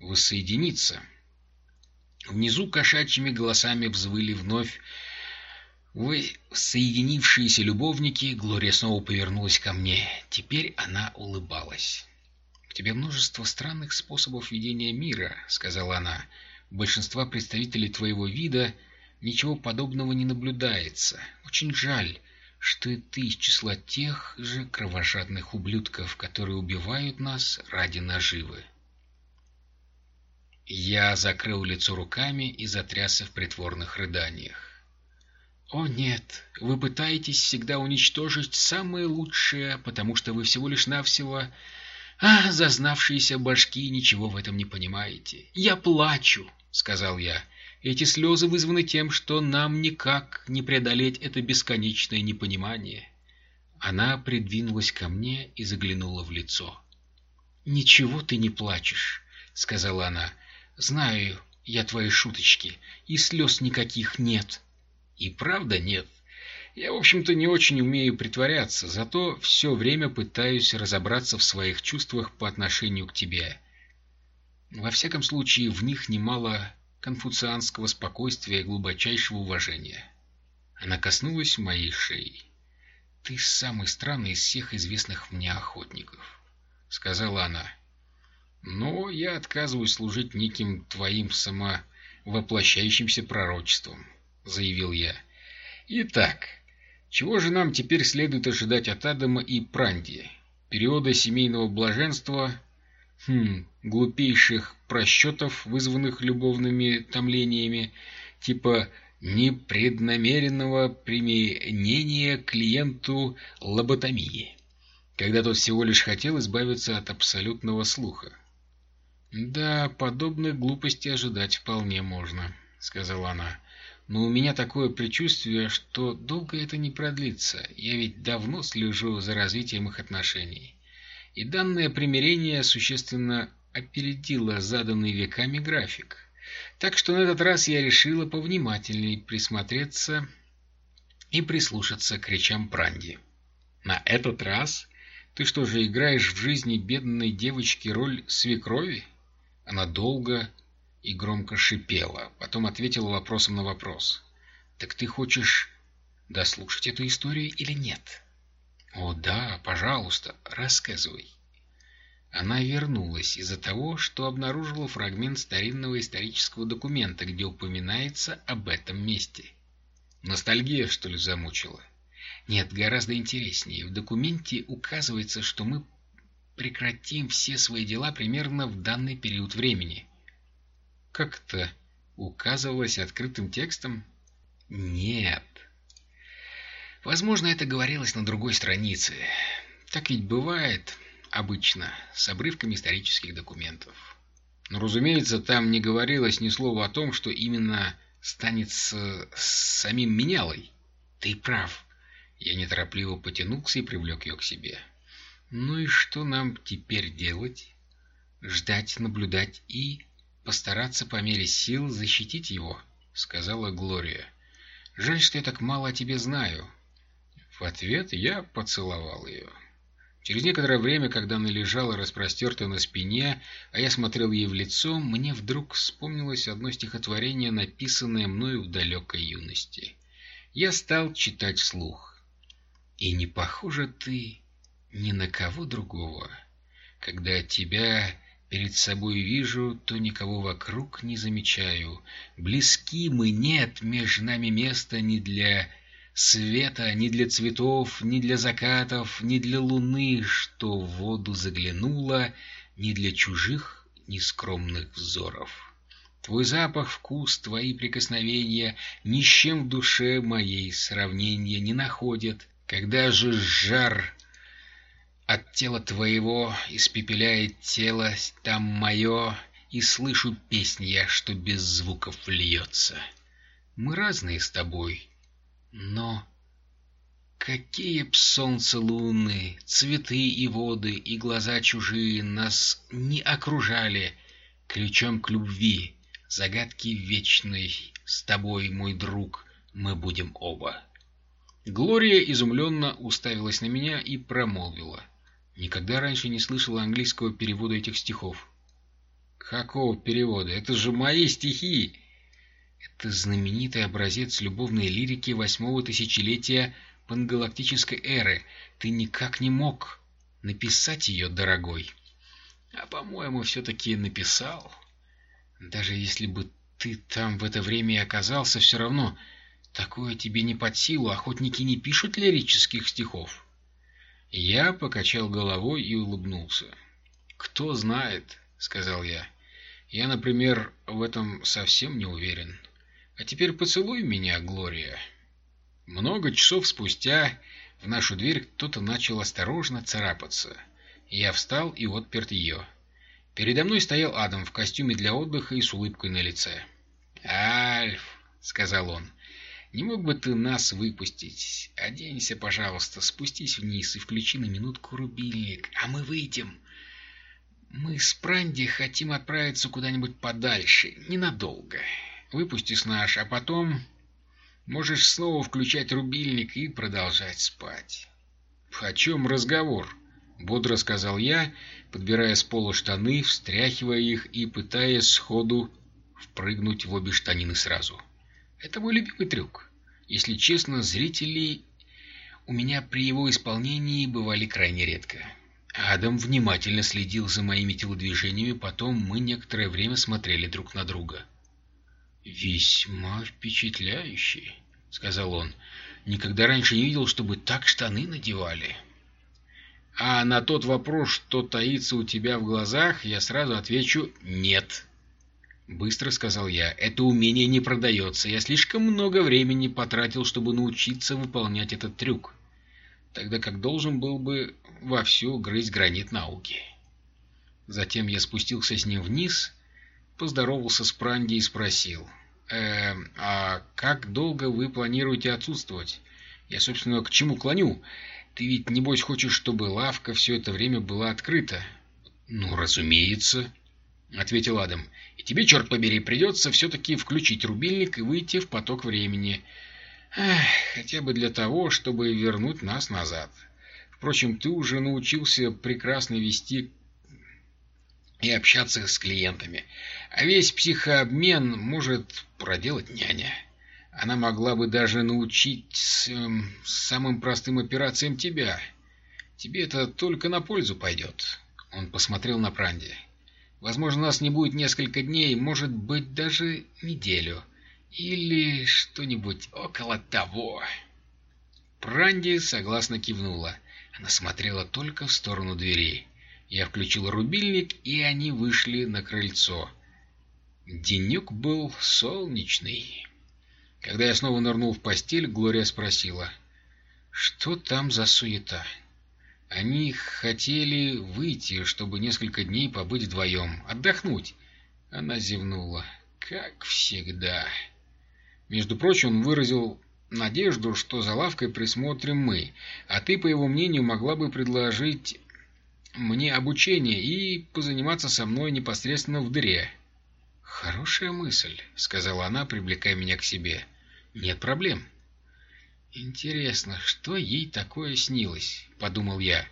воссоединиться. Внизу кошачьими голосами взвыли вновь вы соединившиеся любовники, Глория снова повернулась ко мне. Теперь она улыбалась. «У тебя множество странных способов видения мира», — сказала она. «У большинства представителей твоего вида ничего подобного не наблюдается. Очень жаль, что и ты из числа тех же кровожадных ублюдков, которые убивают нас ради наживы». Я закрыл лицо руками и затрясся в притворных рыданиях. «О нет, вы пытаетесь всегда уничтожить самое лучшее, потому что вы всего лишь навсего а, зазнавшиеся башки ничего в этом не понимаете. Я плачу, сказал я. Эти слезы вызваны тем, что нам никак не преодолеть это бесконечное непонимание. Она придвинулась ко мне и заглянула в лицо. «Ничего ты не плачешь», — сказала она. «Знаю я твои шуточки, и слез никаких нет». «И правда нет», я, в общем-то, не очень умею притворяться, зато все время пытаюсь разобраться в своих чувствах по отношению к тебе. Во всяком случае, в них немало конфуцианского спокойствия и глубочайшего уважения. Она коснулась моей шеи. «Ты самый странный из всех известных мне охотников», — сказала она. «Но я отказываюсь служить неким твоим самовоплощающимся пророчеством», — заявил я. «Итак, чего же нам теперь следует ожидать от Адама и Пранди? Периода семейного блаженства, хм, глупейших просчетов, вызванных любовными томлениями, типа непреднамеренного применения клиенту лоботомии, когда тот всего лишь хотел избавиться от абсолютного слуха. «Да, подобных глупостей ожидать вполне можно», — сказала она. Но у меня такое предчувствие, что долго это не продлится. Я ведь давно слежу за развитием их отношений. И данное примирение существенно опередило заданный веками график. Так что на этот раз я решила повнимательней присмотреться и прислушаться к речам Пранди. На этот раз? Ты что же играешь в жизни бедной девочки роль свекрови? Она долго и громко шипела, потом ответила вопросом на вопрос. «Так ты хочешь дослушать эту историю или нет?» «О да, пожалуйста, рассказывай». Она вернулась из-за того, что обнаружила фрагмент старинного исторического документа, где упоминается об этом месте. Ностальгия, что ли, замучила? Нет, гораздо интереснее. В документе указывается, что мы прекратим все свои дела примерно в данный период времени. Как-то указывалось открытым текстом? Нет. Возможно, это говорилось на другой странице. Так ведь бывает обычно с обрывками исторических документов. Но, разумеется, там не говорилось ни слова о том, что именно станет с, самим менялой. Ты прав. Я неторопливо потянулся и привлек ее к себе. Ну и что нам теперь делать? Ждать, наблюдать и постараться по мере сил защитить его», — сказала Глория. «Жаль, что я так мало о тебе знаю». В ответ я поцеловал ее. Через некоторое время, когда она лежала распростертая на спине, а я смотрел ей в лицо, мне вдруг вспомнилось одно стихотворение, написанное мною в далекой юности. Я стал читать вслух. «И не похожа ты ни на кого другого. Когда тебя перед собой вижу, то никого вокруг не замечаю. Близки мы, нет между нами места ни для света, ни для цветов, ни для закатов, ни для луны, что в воду заглянула, ни для чужих нескромных взоров. Твой запах, вкус, твои прикосновения ни с чем в душе моей сравнения не находят. Когда же жар от тела твоего испепеляет тело там мое, И слышу песнь я, что без звуков льется. Мы разные с тобой, но какие б солнце луны, цветы и воды и глаза чужие нас не окружали ключом к любви, загадки вечной с тобой, мой друг, мы будем оба. Глория изумленно уставилась на меня и промолвила. Никогда раньше не слышала английского перевода этих стихов. Какого перевода? Это же мои стихи! Это знаменитый образец любовной лирики восьмого тысячелетия пангалактической эры. Ты никак не мог написать ее, дорогой. А, по-моему, все-таки написал. Даже если бы ты там в это время и оказался, все равно такое тебе не под силу. Охотники не пишут лирических стихов. Я покачал головой и улыбнулся. «Кто знает», — сказал я. «Я, например, в этом совсем не уверен. А теперь поцелуй меня, Глория». Много часов спустя в нашу дверь кто-то начал осторожно царапаться. Я встал и отперт ее. Передо мной стоял Адам в костюме для отдыха и с улыбкой на лице. «Альф», — сказал он, не мог бы ты нас выпустить? Оденься, пожалуйста, спустись вниз и включи на минутку рубильник, а мы выйдем. Мы с Пранди хотим отправиться куда-нибудь подальше, ненадолго. Выпусти наш, а потом можешь снова включать рубильник и продолжать спать. — О чем разговор? — бодро сказал я, подбирая с пола штаны, встряхивая их и пытаясь сходу впрыгнуть в обе штанины сразу. — это мой любимый трюк. Если честно, зрители у меня при его исполнении бывали крайне редко. Адам внимательно следил за моими телодвижениями, потом мы некоторое время смотрели друг на друга. «Весьма впечатляющий», — сказал он. «Никогда раньше не видел, чтобы так штаны надевали». А на тот вопрос, что таится у тебя в глазах, я сразу отвечу «нет». Быстро сказал я. Это умение не продается. Я слишком много времени потратил, чтобы научиться выполнять этот трюк. Тогда как должен был бы вовсю грызть гранит науки. Затем я спустился с ним вниз, поздоровался с Пранди и спросил. «Э, а как долго вы планируете отсутствовать? Я, собственно, к чему клоню? Ты ведь, небось, хочешь, чтобы лавка все это время была открыта?» «Ну, разумеется», — ответил Адам. «И тебе, черт побери, придется все-таки включить рубильник и выйти в поток времени. Эх, хотя бы для того, чтобы вернуть нас назад. Впрочем, ты уже научился прекрасно вести и общаться с клиентами. А весь психообмен может проделать няня. Она могла бы даже научить эм, самым простым операциям тебя. Тебе это только на пользу пойдет». Он посмотрел на Пранди. Возможно, нас не будет несколько дней, может быть, даже неделю. Или что-нибудь около того. Пранди согласно кивнула. Она смотрела только в сторону двери. Я включил рубильник, и они вышли на крыльцо. Денек был солнечный. Когда я снова нырнул в постель, Глория спросила, «Что там за суета?» Они хотели выйти, чтобы несколько дней побыть вдвоем, отдохнуть. Она зевнула. Как всегда. Между прочим, он выразил надежду, что за лавкой присмотрим мы, а ты, по его мнению, могла бы предложить мне обучение и позаниматься со мной непосредственно в дыре. «Хорошая мысль», — сказала она, привлекая меня к себе. «Нет проблем». «Интересно, что ей такое снилось?» — подумал я.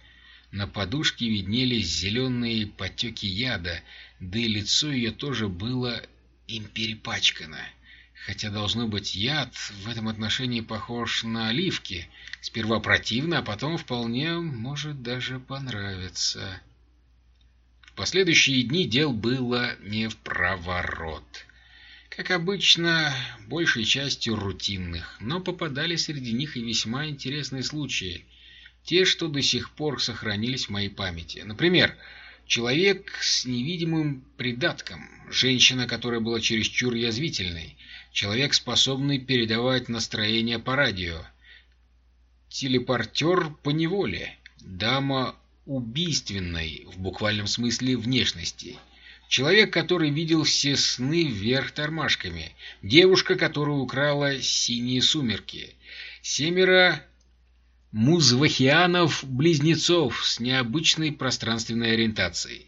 На подушке виднелись зеленые потеки яда, да и лицо ее тоже было им перепачкано. Хотя, должно быть, яд в этом отношении похож на оливки. Сперва противно, а потом вполне может даже понравиться. В последующие дни дел было не в проворот. Как обычно, большей частью рутинных, но попадали среди них и весьма интересные случаи. Те, что до сих пор сохранились в моей памяти. Например, человек с невидимым придатком, женщина, которая была чересчур язвительной, человек, способный передавать настроение по радио, телепортер по неволе, дама убийственной в буквальном смысле внешности, человек, который видел все сны вверх тормашками, девушка, которая украла синие сумерки, семеро музвахианов-близнецов с необычной пространственной ориентацией.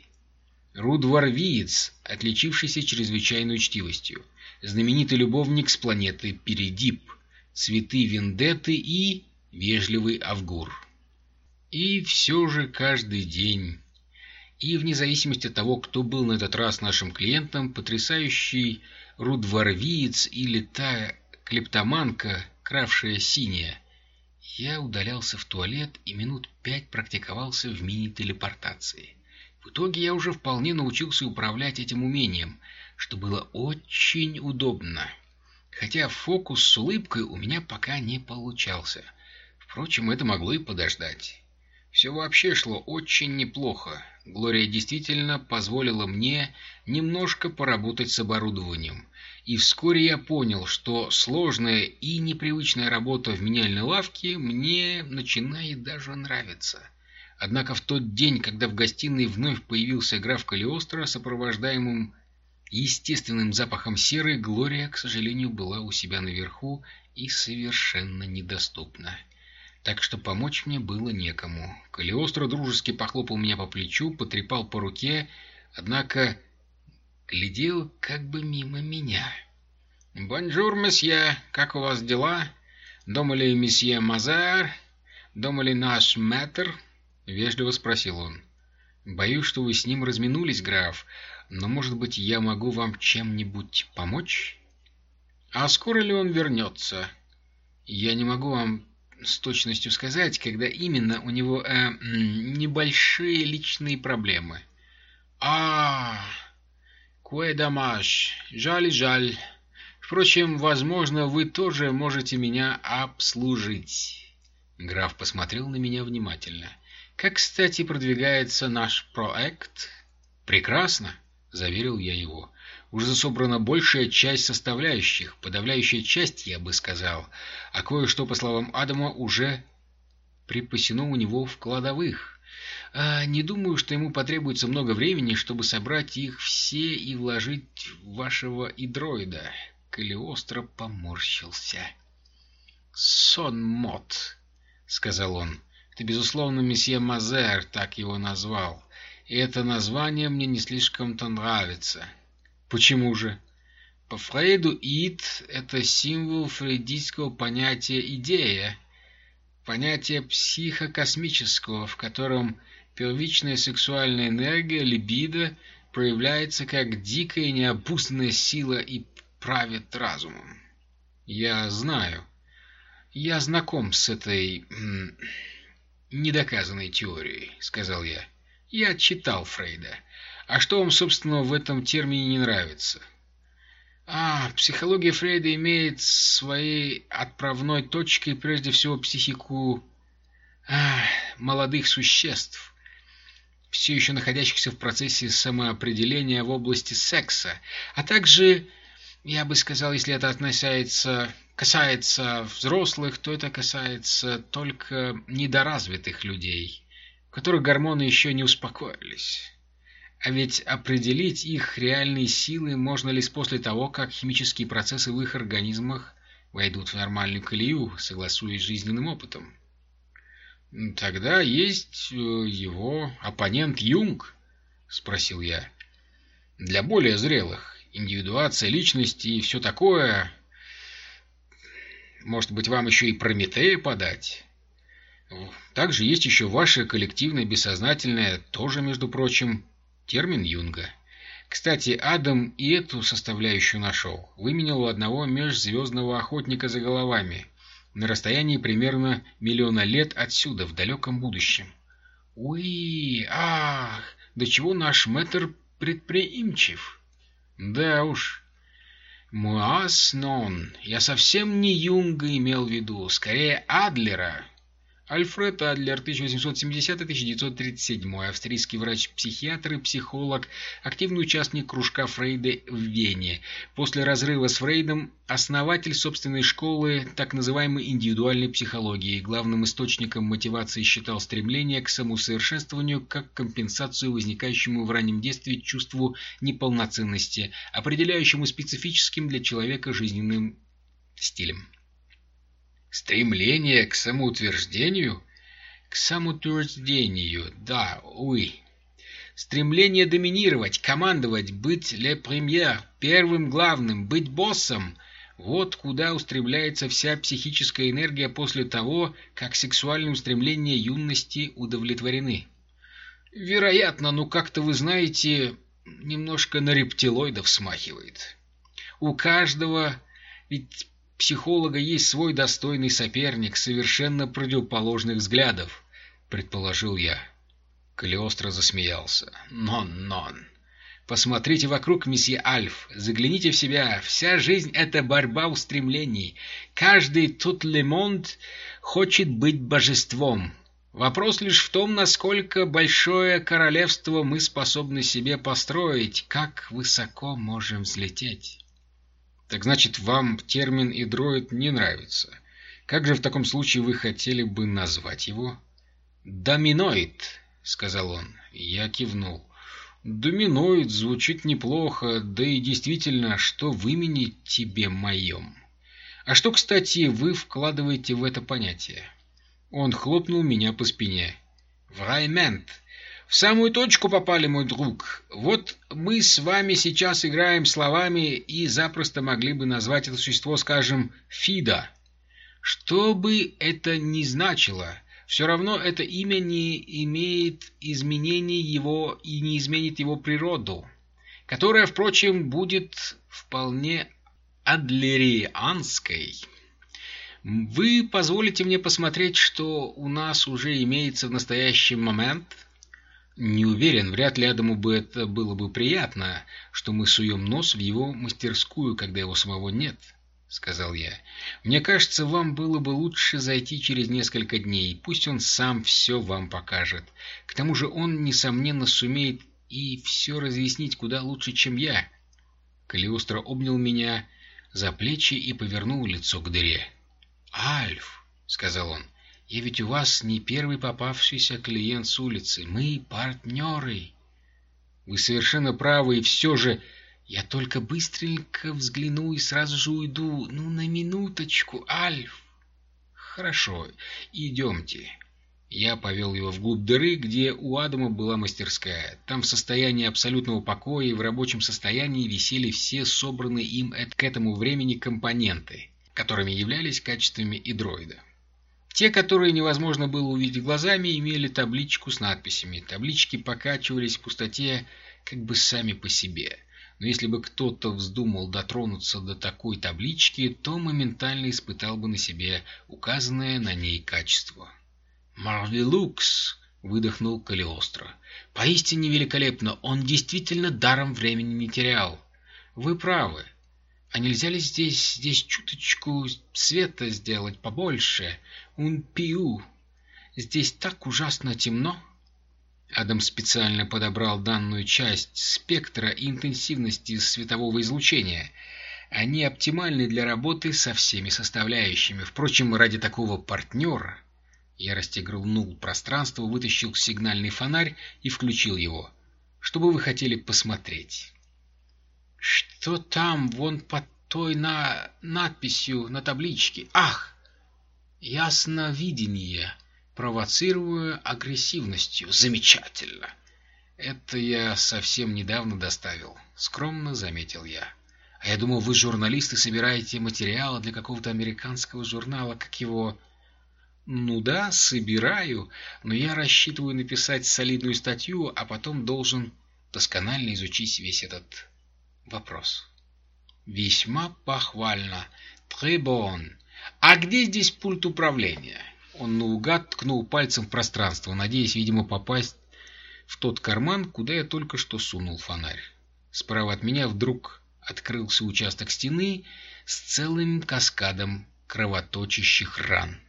Рудварвиец, отличившийся чрезвычайной учтивостью, знаменитый любовник с планеты Передип, цветы Вендетты и вежливый Авгур. И все же каждый день, и вне зависимости от того, кто был на этот раз нашим клиентом, потрясающий Рудварвиец или та клептоманка, кравшая синяя, я удалялся в туалет и минут пять практиковался в мини-телепортации. В итоге я уже вполне научился управлять этим умением, что было очень удобно. Хотя фокус с улыбкой у меня пока не получался. Впрочем, это могло и подождать. Все вообще шло очень неплохо. Глория действительно позволила мне немножко поработать с оборудованием. И вскоре я понял, что сложная и непривычная работа в меняльной лавке мне начинает даже нравиться. Однако в тот день, когда в гостиной вновь появился граф Калиостро, сопровождаемым естественным запахом серы, Глория, к сожалению, была у себя наверху и совершенно недоступна. Так что помочь мне было некому. Калиостро дружески похлопал меня по плечу, потрепал по руке, однако глядел как бы мимо меня. «Бонжур, месье, как у вас дела? Дома ли месье Мазар? Дома ли наш мэтр?» — вежливо спросил он. «Боюсь, что вы с ним разминулись, граф, но, может быть, я могу вам чем-нибудь помочь?» «А скоро ли он вернется?» «Я не могу вам с точностью сказать, когда именно у него э, небольшие личные проблемы». «А-а-а!» Куэ дамаш. Жаль, жаль. Впрочем, возможно, вы тоже можете меня обслужить. Граф посмотрел на меня внимательно. Как, кстати, продвигается наш проект? Прекрасно, заверил я его. Уже собрана большая часть составляющих, подавляющая часть, я бы сказал, а кое-что, по словам Адама, уже припасено у него в кладовых. А не думаю, что ему потребуется много времени, чтобы собрать их все и вложить в вашего идроида. Калиостро поморщился. «Сон Мот», — сказал он. «Это, безусловно, месье Мазер так его назвал. И это название мне не слишком-то нравится». «Почему же?» По Фрейду «ид» — это символ фрейдистского понятия «идея», понятия психокосмического, в котором Первичная сексуальная энергия, либидо, проявляется как дикая необузданная сила и правит разумом. Я знаю. Я знаком с этой... недоказанной теорией, сказал я. Я читал Фрейда. А что вам, собственно, в этом термине не нравится? А, психология Фрейда имеет своей отправной точкой прежде всего психику а, молодых существ, все еще находящихся в процессе самоопределения в области секса, а также, я бы сказал, если это относится, касается взрослых, то это касается только недоразвитых людей, у которых гормоны еще не успокоились. А ведь определить их реальные силы можно лишь после того, как химические процессы в их организмах войдут в нормальную колею, согласуясь с жизненным опытом. «Тогда есть э, его оппонент Юнг?» — спросил я. «Для более зрелых. Индивидуация личности и все такое. Может быть, вам еще и Прометея подать?» Также есть еще ваше коллективное бессознательное, тоже, между прочим, термин Юнга. Кстати, Адам и эту составляющую нашел. Выменял у одного межзвездного охотника за головами на расстоянии примерно миллиона лет отсюда, в далеком будущем. Уи, ах, до чего наш мэтр предприимчив. Да уж. Муас нон, я совсем не Юнга имел в виду, скорее Адлера. Альфред Адлер, 1870-1937, австрийский врач-психиатр и психолог, активный участник кружка Фрейда в Вене. После разрыва с Фрейдом основатель собственной школы так называемой индивидуальной психологии. Главным источником мотивации считал стремление к самоусовершенствованию как компенсацию возникающему в раннем детстве чувству неполноценности, определяющему специфическим для человека жизненным стилем. Стремление к самоутверждению? К самоутверждению, да, уй. Стремление доминировать, командовать, быть ле премьер, первым главным, быть боссом. Вот куда устремляется вся психическая энергия после того, как сексуальные устремления юности удовлетворены. Вероятно, ну как-то вы знаете, немножко на рептилоидов смахивает. У каждого ведь психолога есть свой достойный соперник совершенно противоположных взглядов, предположил я. Калиостро засмеялся. «Нон-нон. Посмотрите вокруг, месье Альф, загляните в себя. Вся жизнь — это борьба устремлений. Каждый тут лемонт хочет быть божеством. Вопрос лишь в том, насколько большое королевство мы способны себе построить, как высоко можем взлететь». Так значит, вам термин «идроид» не нравится. Как же в таком случае вы хотели бы назвать его? «Доминоид», — сказал он. Я кивнул. «Доминоид» звучит неплохо, да и действительно, что в имени тебе моем. А что, кстати, вы вкладываете в это понятие? Он хлопнул меня по спине. «Враймент», в самую точку попали, мой друг. Вот мы с вами сейчас играем словами и запросто могли бы назвать это существо, скажем, Фида. Что бы это ни значило, все равно это имя не имеет изменений его и не изменит его природу, которая, впрочем, будет вполне адлерианской. Вы позволите мне посмотреть, что у нас уже имеется в настоящий момент – не уверен, вряд ли Адаму бы это было бы приятно, что мы суем нос в его мастерскую, когда его самого нет, — сказал я. Мне кажется, вам было бы лучше зайти через несколько дней, пусть он сам все вам покажет. К тому же он, несомненно, сумеет и все разъяснить куда лучше, чем я. Калиостро обнял меня за плечи и повернул лицо к дыре. «Альф», — сказал он, — я ведь у вас не первый попавшийся клиент с улицы. Мы партнеры. Вы совершенно правы, и все же... Я только быстренько взгляну и сразу же уйду. Ну, на минуточку, Альф. Хорошо, идемте. Я повел его вглубь дыры, где у Адама была мастерская. Там в состоянии абсолютного покоя и в рабочем состоянии висели все собранные им к этому времени компоненты, которыми являлись качествами и дроида. Те, которые невозможно было увидеть глазами, имели табличку с надписями. Таблички покачивались в пустоте как бы сами по себе. Но если бы кто-то вздумал дотронуться до такой таблички, то моментально испытал бы на себе указанное на ней качество. «Марвелукс!» — выдохнул Калиостро. «Поистине великолепно! Он действительно даром времени не терял!» «Вы правы!» А нельзя ли здесь, здесь чуточку света сделать побольше? Un пиу. Здесь так ужасно темно. Адам специально подобрал данную часть спектра интенсивности светового излучения. Они оптимальны для работы со всеми составляющими. Впрочем, ради такого партнера... Я расстегнул пространство, вытащил сигнальный фонарь и включил его. Что бы вы хотели посмотреть? Что там вон под той на надписью на табличке? Ах! Ясновидение. Провоцирую агрессивностью. Замечательно. Это я совсем недавно доставил. Скромно заметил я. А я думал, вы журналисты собираете материалы для какого-то американского журнала, как его... Ну да, собираю, но я рассчитываю написать солидную статью, а потом должен досконально изучить весь этот вопрос. Весьма похвально. Трибон. А где здесь пульт управления? Он наугад ткнул пальцем в пространство, надеясь, видимо, попасть в тот карман, куда я только что сунул фонарь. Справа от меня вдруг открылся участок стены с целым каскадом кровоточащих ран.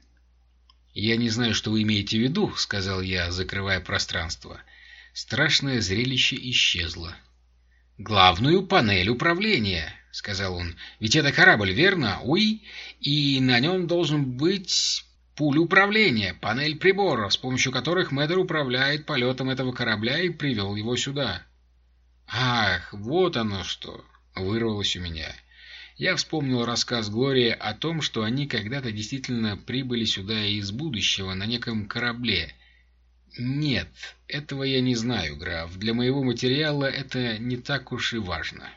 «Я не знаю, что вы имеете в виду», — сказал я, закрывая пространство. Страшное зрелище исчезло. «Главную панель управления», — сказал он. «Ведь это корабль, верно? Уи? И на нем должен быть пуль управления, панель приборов, с помощью которых Мэддер управляет полетом этого корабля и привел его сюда». «Ах, вот оно что!» — вырвалось у меня. Я вспомнил рассказ Глории о том, что они когда-то действительно прибыли сюда из будущего на неком корабле. Нет, этого я не знаю, граф. Для моего материала это не так уж и важно.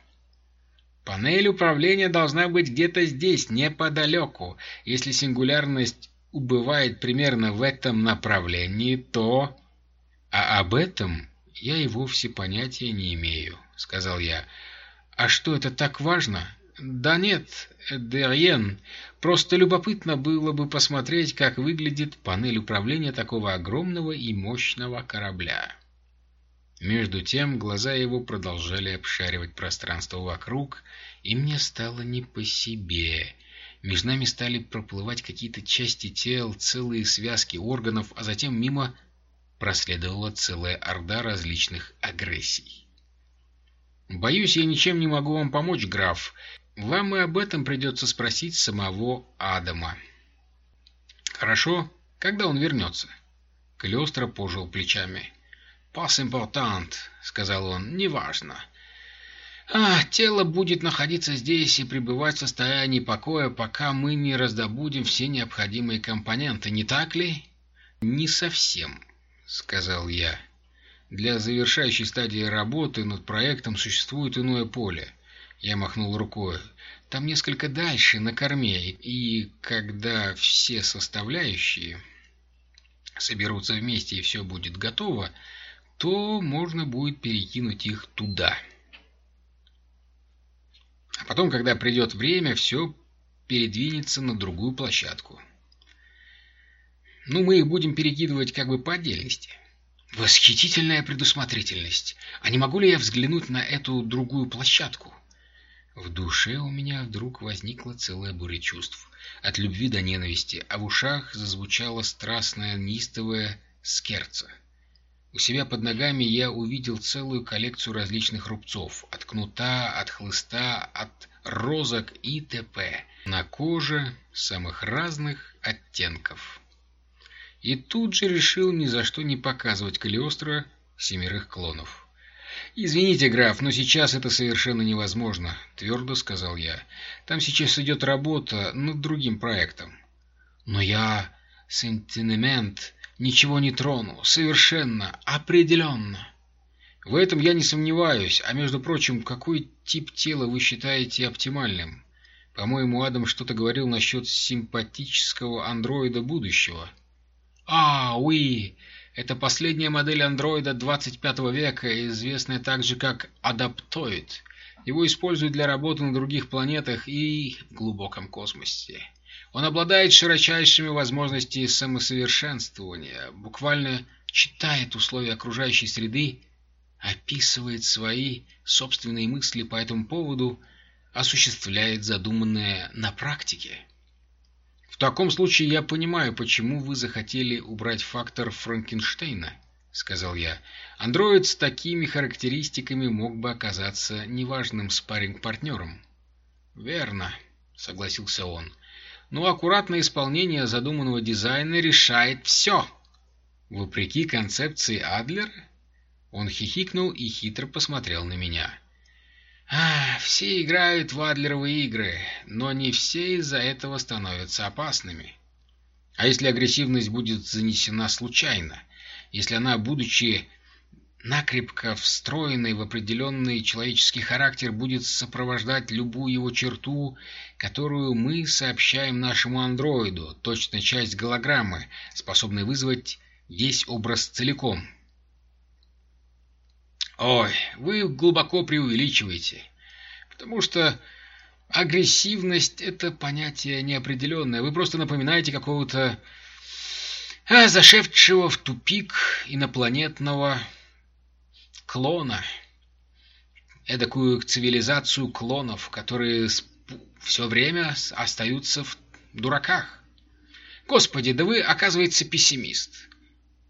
Панель управления должна быть где-то здесь, неподалеку. Если сингулярность убывает примерно в этом направлении, то... А об этом я и вовсе понятия не имею, сказал я. А что это так важно? Да нет, Дерьен. Просто любопытно было бы посмотреть, как выглядит панель управления такого огромного и мощного корабля. Между тем глаза его продолжали обшаривать пространство вокруг, и мне стало не по себе. Между нами стали проплывать какие-то части тел, целые связки органов, а затем мимо проследовала целая орда различных агрессий. «Боюсь, я ничем не могу вам помочь, граф. Вам и об этом придется спросить самого Адама. Хорошо, когда он вернется? Калиостро пожил плечами. «Пас импортант», — сказал он, — «неважно». А, тело будет находиться здесь и пребывать в состоянии покоя, пока мы не раздобудем все необходимые компоненты, не так ли? Не совсем, сказал я. Для завершающей стадии работы над проектом существует иное поле. Я махнул рукой. Там несколько дальше, на корме, и когда все составляющие соберутся вместе и все будет готово, то можно будет перекинуть их туда. А потом, когда придет время, все передвинется на другую площадку. Ну, мы их будем перекидывать как бы по отдельности. Восхитительная предусмотрительность. А не могу ли я взглянуть на эту другую площадку? В душе у меня вдруг возникла целая буря чувств. От любви до ненависти, а в ушах зазвучало страстное неистовое скерца. У себя под ногами я увидел целую коллекцию различных рубцов. От кнута, от хлыста, от розок и т.п. На коже самых разных оттенков. И тут же решил ни за что не показывать Калиостро семерых клонов. «Извините, граф, но сейчас это совершенно невозможно», — твердо сказал я. «Там сейчас идет работа над другим проектом». «Но я, сентимент, ничего не трону. Совершенно, определенно». «В этом я не сомневаюсь. А между прочим, какой тип тела вы считаете оптимальным?» По-моему, Адам что-то говорил насчет симпатического андроида будущего. «А, уи! Это последняя модель андроида 25 века, известная также как Адаптоид. Его используют для работы на других планетах и в глубоком космосе. Он обладает широчайшими возможностями самосовершенствования, буквально читает условия окружающей среды, описывает свои собственные мысли по этому поводу, осуществляет задуманное на практике. В таком случае я понимаю, почему вы захотели убрать фактор Франкенштейна, сказал я. Андроид с такими характеристиками мог бы оказаться неважным спарринг-партнером. Верно, согласился он. Но аккуратное исполнение задуманного дизайна решает все. Вопреки концепции Адлера, он хихикнул и хитро посмотрел на меня. Все играют в Адлеровые игры, но не все из-за этого становятся опасными. А если агрессивность будет занесена случайно? Если она, будучи накрепко встроенный в определенный человеческий характер, будет сопровождать любую его черту, которую мы сообщаем нашему андроиду, точно часть голограммы, способной вызвать весь образ целиком. Ой, вы глубоко преувеличиваете, потому что агрессивность — это понятие неопределенное. Вы просто напоминаете какого-то а, зашедшего в тупик инопланетного клона. Эдакую цивилизацию клонов, которые все время остаются в дураках. Господи, да вы, оказывается, пессимист.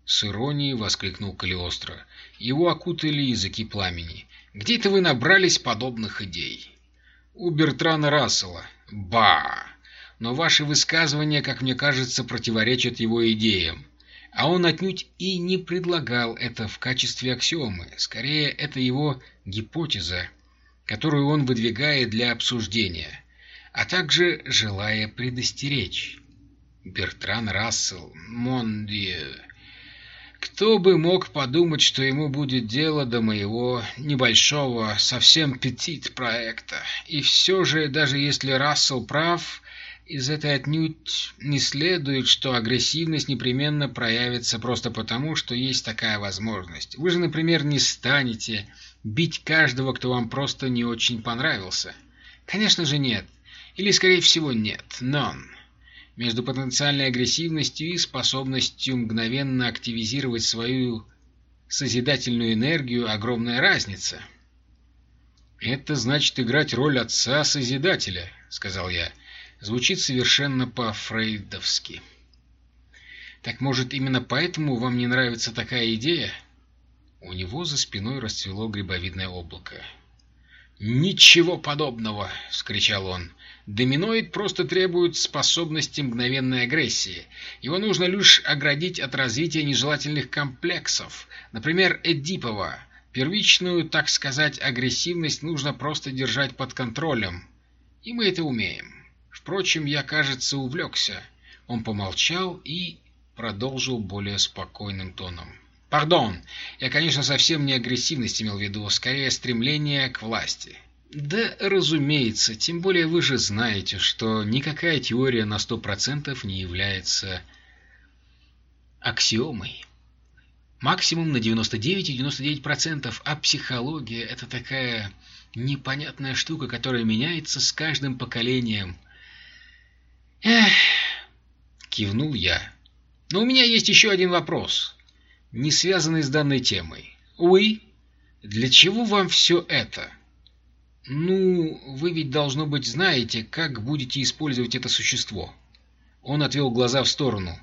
С иронией воскликнул Калиостро. Его окутали языки пламени. Где это вы набрались подобных идей? У Бертрана Рассела. Ба! Но ваши высказывания, как мне кажется, противоречат его идеям. А он отнюдь и не предлагал это в качестве аксиомы. Скорее, это его гипотеза, которую он выдвигает для обсуждения, а также желая предостеречь. Бертран Рассел, Монди... Кто бы мог подумать, что ему будет дело до моего небольшого, совсем петит проекта. И все же, даже если Рассел прав, из этой отнюдь не следует, что агрессивность непременно проявится просто потому, что есть такая возможность. Вы же, например, не станете бить каждого, кто вам просто не очень понравился. Конечно же нет. Или, скорее всего, нет. Нон. Между потенциальной агрессивностью и способностью мгновенно активизировать свою созидательную энергию огромная разница. «Это значит играть роль отца-созидателя», — сказал я. Звучит совершенно по-фрейдовски. Так может, именно поэтому вам не нравится такая идея? У него за спиной расцвело грибовидное облако. «Ничего подобного!» — вскричал он. «Доминоид просто требует способности мгновенной агрессии. Его нужно лишь оградить от развития нежелательных комплексов, например, Эдипова. Первичную, так сказать, агрессивность нужно просто держать под контролем. И мы это умеем. Впрочем, я, кажется, увлекся. Он помолчал и продолжил более спокойным тоном. «Пардон, я, конечно, совсем не агрессивность имел в виду, скорее стремление к власти». «Да, разумеется, тем более вы же знаете, что никакая теория на сто процентов не является аксиомой. Максимум на 99,99%, а психология — это такая непонятная штука, которая меняется с каждым поколением — «Эх!» — кивнул я. «Но у меня есть еще один вопрос, не связанный с данной темой. Уи, для чего вам все это?» «Ну, вы ведь, должно быть, знаете, как будете использовать это существо». Он отвел глаза в сторону.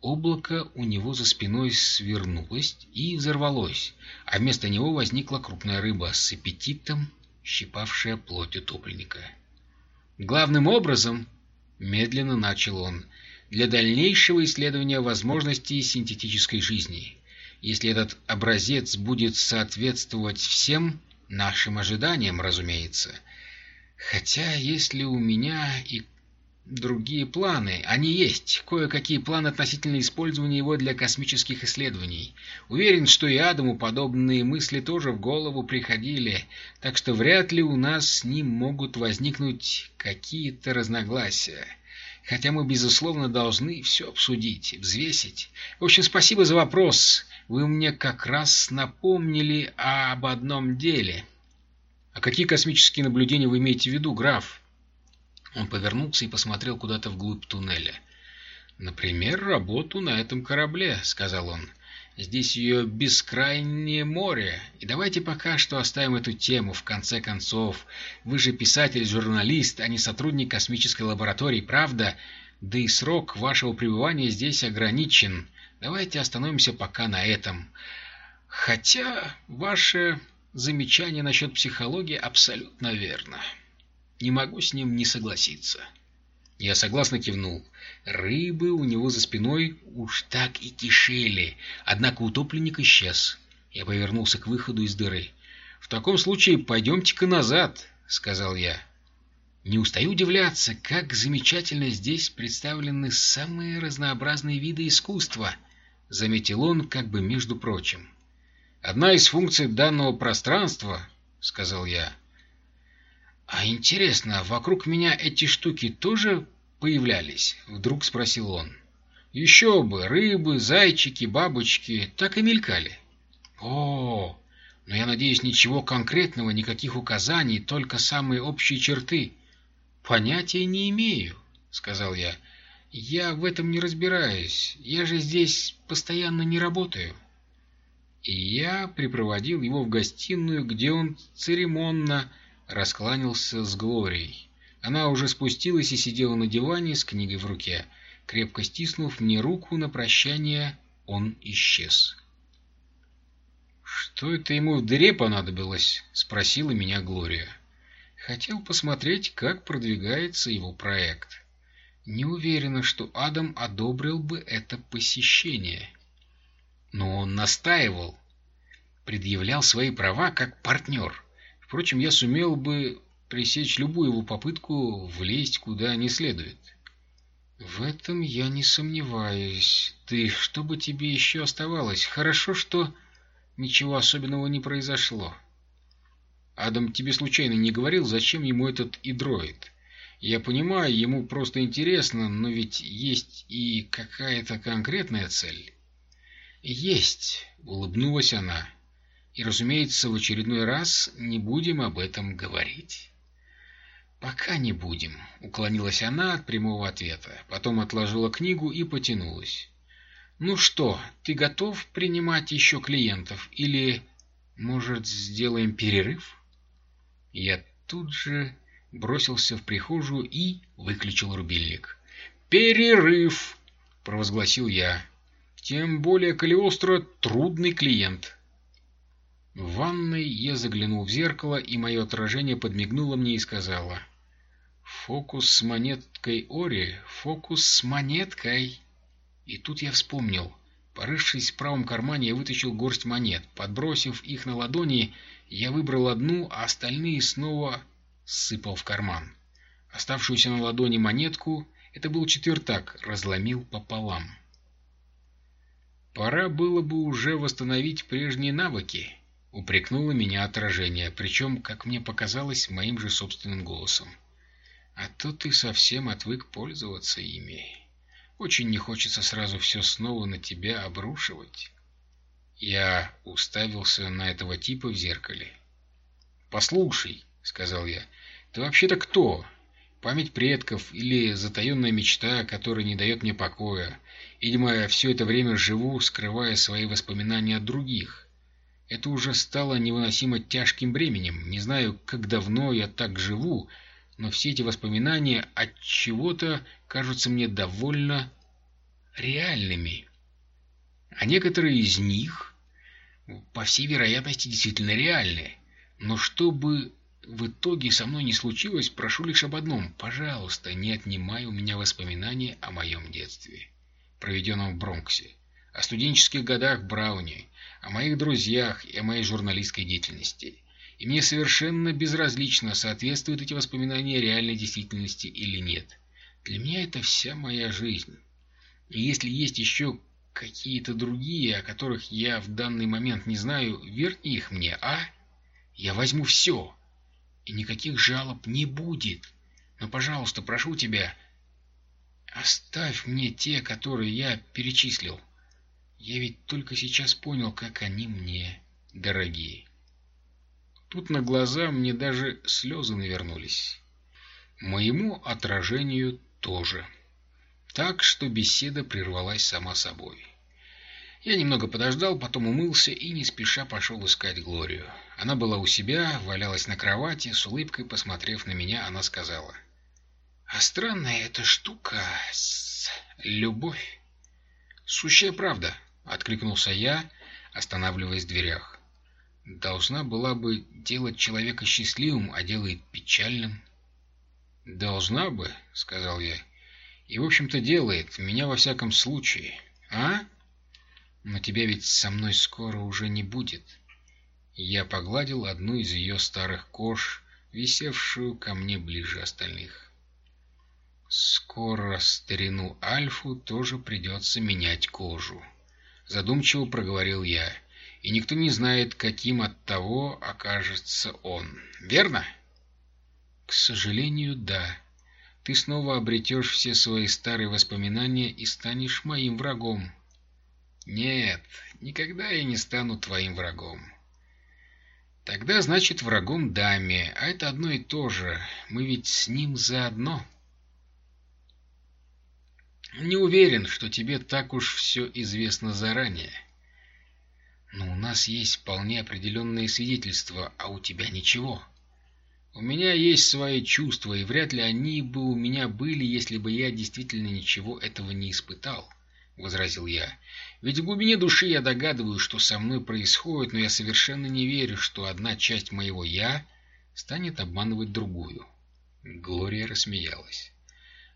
Облако у него за спиной свернулось и взорвалось, а вместо него возникла крупная рыба с аппетитом, щипавшая плоть утопленника. Главным образом Медленно начал он. Для дальнейшего исследования возможностей синтетической жизни. Если этот образец будет соответствовать всем нашим ожиданиям, разумеется. Хотя, если у меня и другие планы. Они есть. Кое-какие планы относительно использования его для космических исследований. Уверен, что и Адаму подобные мысли тоже в голову приходили, так что вряд ли у нас с ним могут возникнуть какие-то разногласия. Хотя мы, безусловно, должны все обсудить, взвесить. В общем, спасибо за вопрос. Вы мне как раз напомнили об одном деле. А какие космические наблюдения вы имеете в виду, граф? Он повернулся и посмотрел куда-то вглубь туннеля. «Например, работу на этом корабле», — сказал он. «Здесь ее бескрайнее море. И давайте пока что оставим эту тему, в конце концов. Вы же писатель-журналист, а не сотрудник космической лаборатории, правда? Да и срок вашего пребывания здесь ограничен. Давайте остановимся пока на этом. Хотя ваше замечание насчет психологии абсолютно верно». Не могу с ним не согласиться. Я согласно кивнул. Рыбы у него за спиной уж так и кишели, однако утопленник исчез. Я повернулся к выходу из дыры. «В таком случае пойдемте-ка назад», — сказал я. Не устаю удивляться, как замечательно здесь представлены самые разнообразные виды искусства, — заметил он как бы между прочим. Одна из функций данного пространства, — сказал я. «А интересно, вокруг меня эти штуки тоже появлялись?» — вдруг спросил он. «Еще бы, рыбы, зайчики, бабочки так и мелькали». «О, но я надеюсь, ничего конкретного, никаких указаний, только самые общие черты». «Понятия не имею», — сказал я. «Я в этом не разбираюсь. Я же здесь постоянно не работаю». И я припроводил его в гостиную, где он церемонно раскланялся с Глорией. Она уже спустилась и сидела на диване с книгой в руке. Крепко стиснув мне руку на прощание, он исчез. «Что это ему в дыре понадобилось?» — спросила меня Глория. Хотел посмотреть, как продвигается его проект. Не уверена, что Адам одобрил бы это посещение. Но он настаивал, предъявлял свои права как партнер. Впрочем, я сумел бы пресечь любую его попытку влезть куда не следует. В этом я не сомневаюсь. Ты, что бы тебе еще оставалось? Хорошо, что ничего особенного не произошло. Адам тебе случайно не говорил, зачем ему этот идроид? Я понимаю, ему просто интересно, но ведь есть и какая-то конкретная цель. Есть, улыбнулась она. И, разумеется, в очередной раз не будем об этом говорить. «Пока не будем», — уклонилась она от прямого ответа. Потом отложила книгу и потянулась. «Ну что, ты готов принимать еще клиентов? Или, может, сделаем перерыв?» Я тут же бросился в прихожую и выключил рубильник. «Перерыв!» — провозгласил я. «Тем более Калиостро — трудный клиент». В ванной я заглянул в зеркало, и мое отражение подмигнуло мне и сказала. «Фокус с монеткой Ори, фокус с монеткой!» И тут я вспомнил. Порывшись в правом кармане, я вытащил горсть монет. Подбросив их на ладони, я выбрал одну, а остальные снова сыпал в карман. Оставшуюся на ладони монетку, это был четвертак, разломил пополам. Пора было бы уже восстановить прежние навыки, Упрекнуло меня отражение, причем, как мне показалось, моим же собственным голосом. А то ты совсем отвык пользоваться ими. Очень не хочется сразу все снова на тебя обрушивать. Я уставился на этого типа в зеркале. «Послушай», — сказал я, — «ты вообще-то кто? Память предков или затаенная мечта, которая не дает мне покоя? Видимо, все это время живу, скрывая свои воспоминания от других». Это уже стало невыносимо тяжким бременем. Не знаю, как давно я так живу, но все эти воспоминания от чего-то кажутся мне довольно реальными. А некоторые из них, по всей вероятности, действительно реальны. Но что бы в итоге со мной не случилось, прошу лишь об одном. Пожалуйста, не отнимай у меня воспоминания о моем детстве, проведенном в Бронксе, о студенческих годах в Брауне, о моих друзьях и о моей журналистской деятельности. И мне совершенно безразлично, соответствуют эти воспоминания реальной действительности или нет. Для меня это вся моя жизнь. И если есть еще какие-то другие, о которых я в данный момент не знаю, верни их мне, а? Я возьму все. И никаких жалоб не будет. Но, пожалуйста, прошу тебя, оставь мне те, которые я перечислил. Я ведь только сейчас понял, как они мне дорогие. Тут на глаза мне даже слезы навернулись. Моему отражению тоже. Так что беседа прервалась сама собой. Я немного подождал, потом умылся и не спеша пошел искать Глорию. Она была у себя, валялась на кровати, с улыбкой посмотрев на меня, она сказала. «А странная эта штука с... любовь. Сущая правда, — откликнулся я, останавливаясь в дверях. «Должна была бы делать человека счастливым, а делает печальным». «Должна бы», — сказал я. «И, в общем-то, делает, меня во всяком случае. А? Но тебя ведь со мной скоро уже не будет». Я погладил одну из ее старых кож, висевшую ко мне ближе остальных. «Скоро старину Альфу тоже придется менять кожу». Задумчиво проговорил я. и никто не знает, каким от того окажется он. Верно? К сожалению, да. Ты снова обретешь все свои старые воспоминания и станешь моим врагом. Нет, никогда я не стану твоим врагом. Тогда, значит, врагом даме, а это одно и то же. Мы ведь с ним заодно. Не уверен, что тебе так уж все известно заранее. Но у нас есть вполне определенные свидетельства, а у тебя ничего. У меня есть свои чувства, и вряд ли они бы у меня были, если бы я действительно ничего этого не испытал, — возразил я. Ведь в глубине души я догадываюсь, что со мной происходит, но я совершенно не верю, что одна часть моего «я» станет обманывать другую. Глория рассмеялась.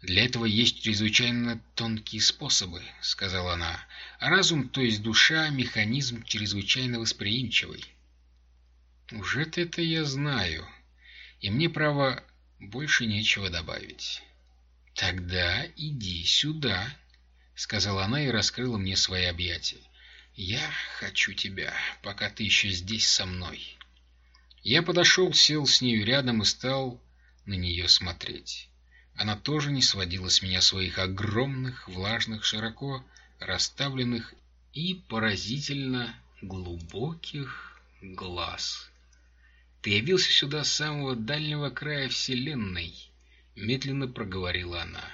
«Для этого есть чрезвычайно тонкие способы», — сказала она. «А разум, то есть душа, механизм чрезвычайно восприимчивый». «Уже-то это я знаю, и мне, право, больше нечего добавить». «Тогда иди сюда», — сказала она и раскрыла мне свои объятия. «Я хочу тебя, пока ты еще здесь со мной». Я подошел, сел с нею рядом и стал на нее смотреть. Она тоже не сводила с меня своих огромных, влажных, широко расставленных и поразительно глубоких глаз. «Ты явился сюда с самого дальнего края Вселенной», — медленно проговорила она.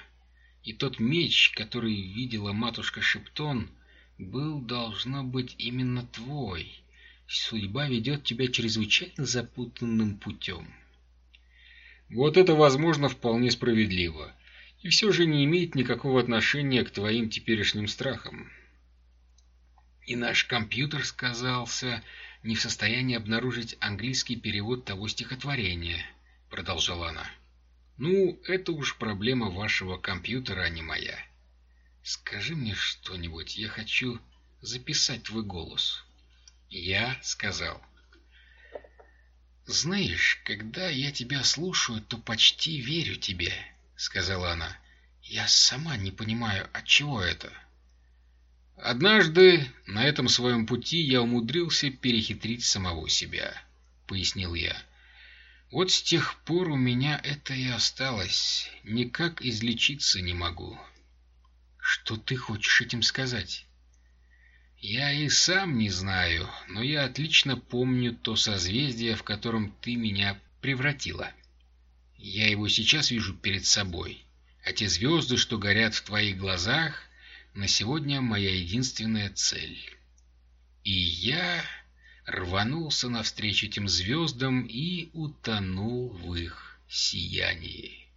«И тот меч, который видела матушка Шептон, был, должно быть, именно твой. Судьба ведет тебя чрезвычайно запутанным путем». Вот это, возможно, вполне справедливо, и все же не имеет никакого отношения к твоим теперешним страхам. И наш компьютер сказался не в состоянии обнаружить английский перевод того стихотворения, продолжала она. Ну, это уж проблема вашего компьютера, а не моя. Скажи мне что-нибудь, я хочу записать твой голос. Я сказал. «Знаешь, когда я тебя слушаю, то почти верю тебе», — сказала она. «Я сама не понимаю, от чего это». «Однажды на этом своем пути я умудрился перехитрить самого себя», — пояснил я. «Вот с тех пор у меня это и осталось. Никак излечиться не могу». «Что ты хочешь этим сказать?» Я и сам не знаю, но я отлично помню то созвездие, в котором ты меня превратила. Я его сейчас вижу перед собой, а те звезды, что горят в твоих глазах, на сегодня моя единственная цель. И я рванулся навстречу этим звездам и утонул в их сиянии.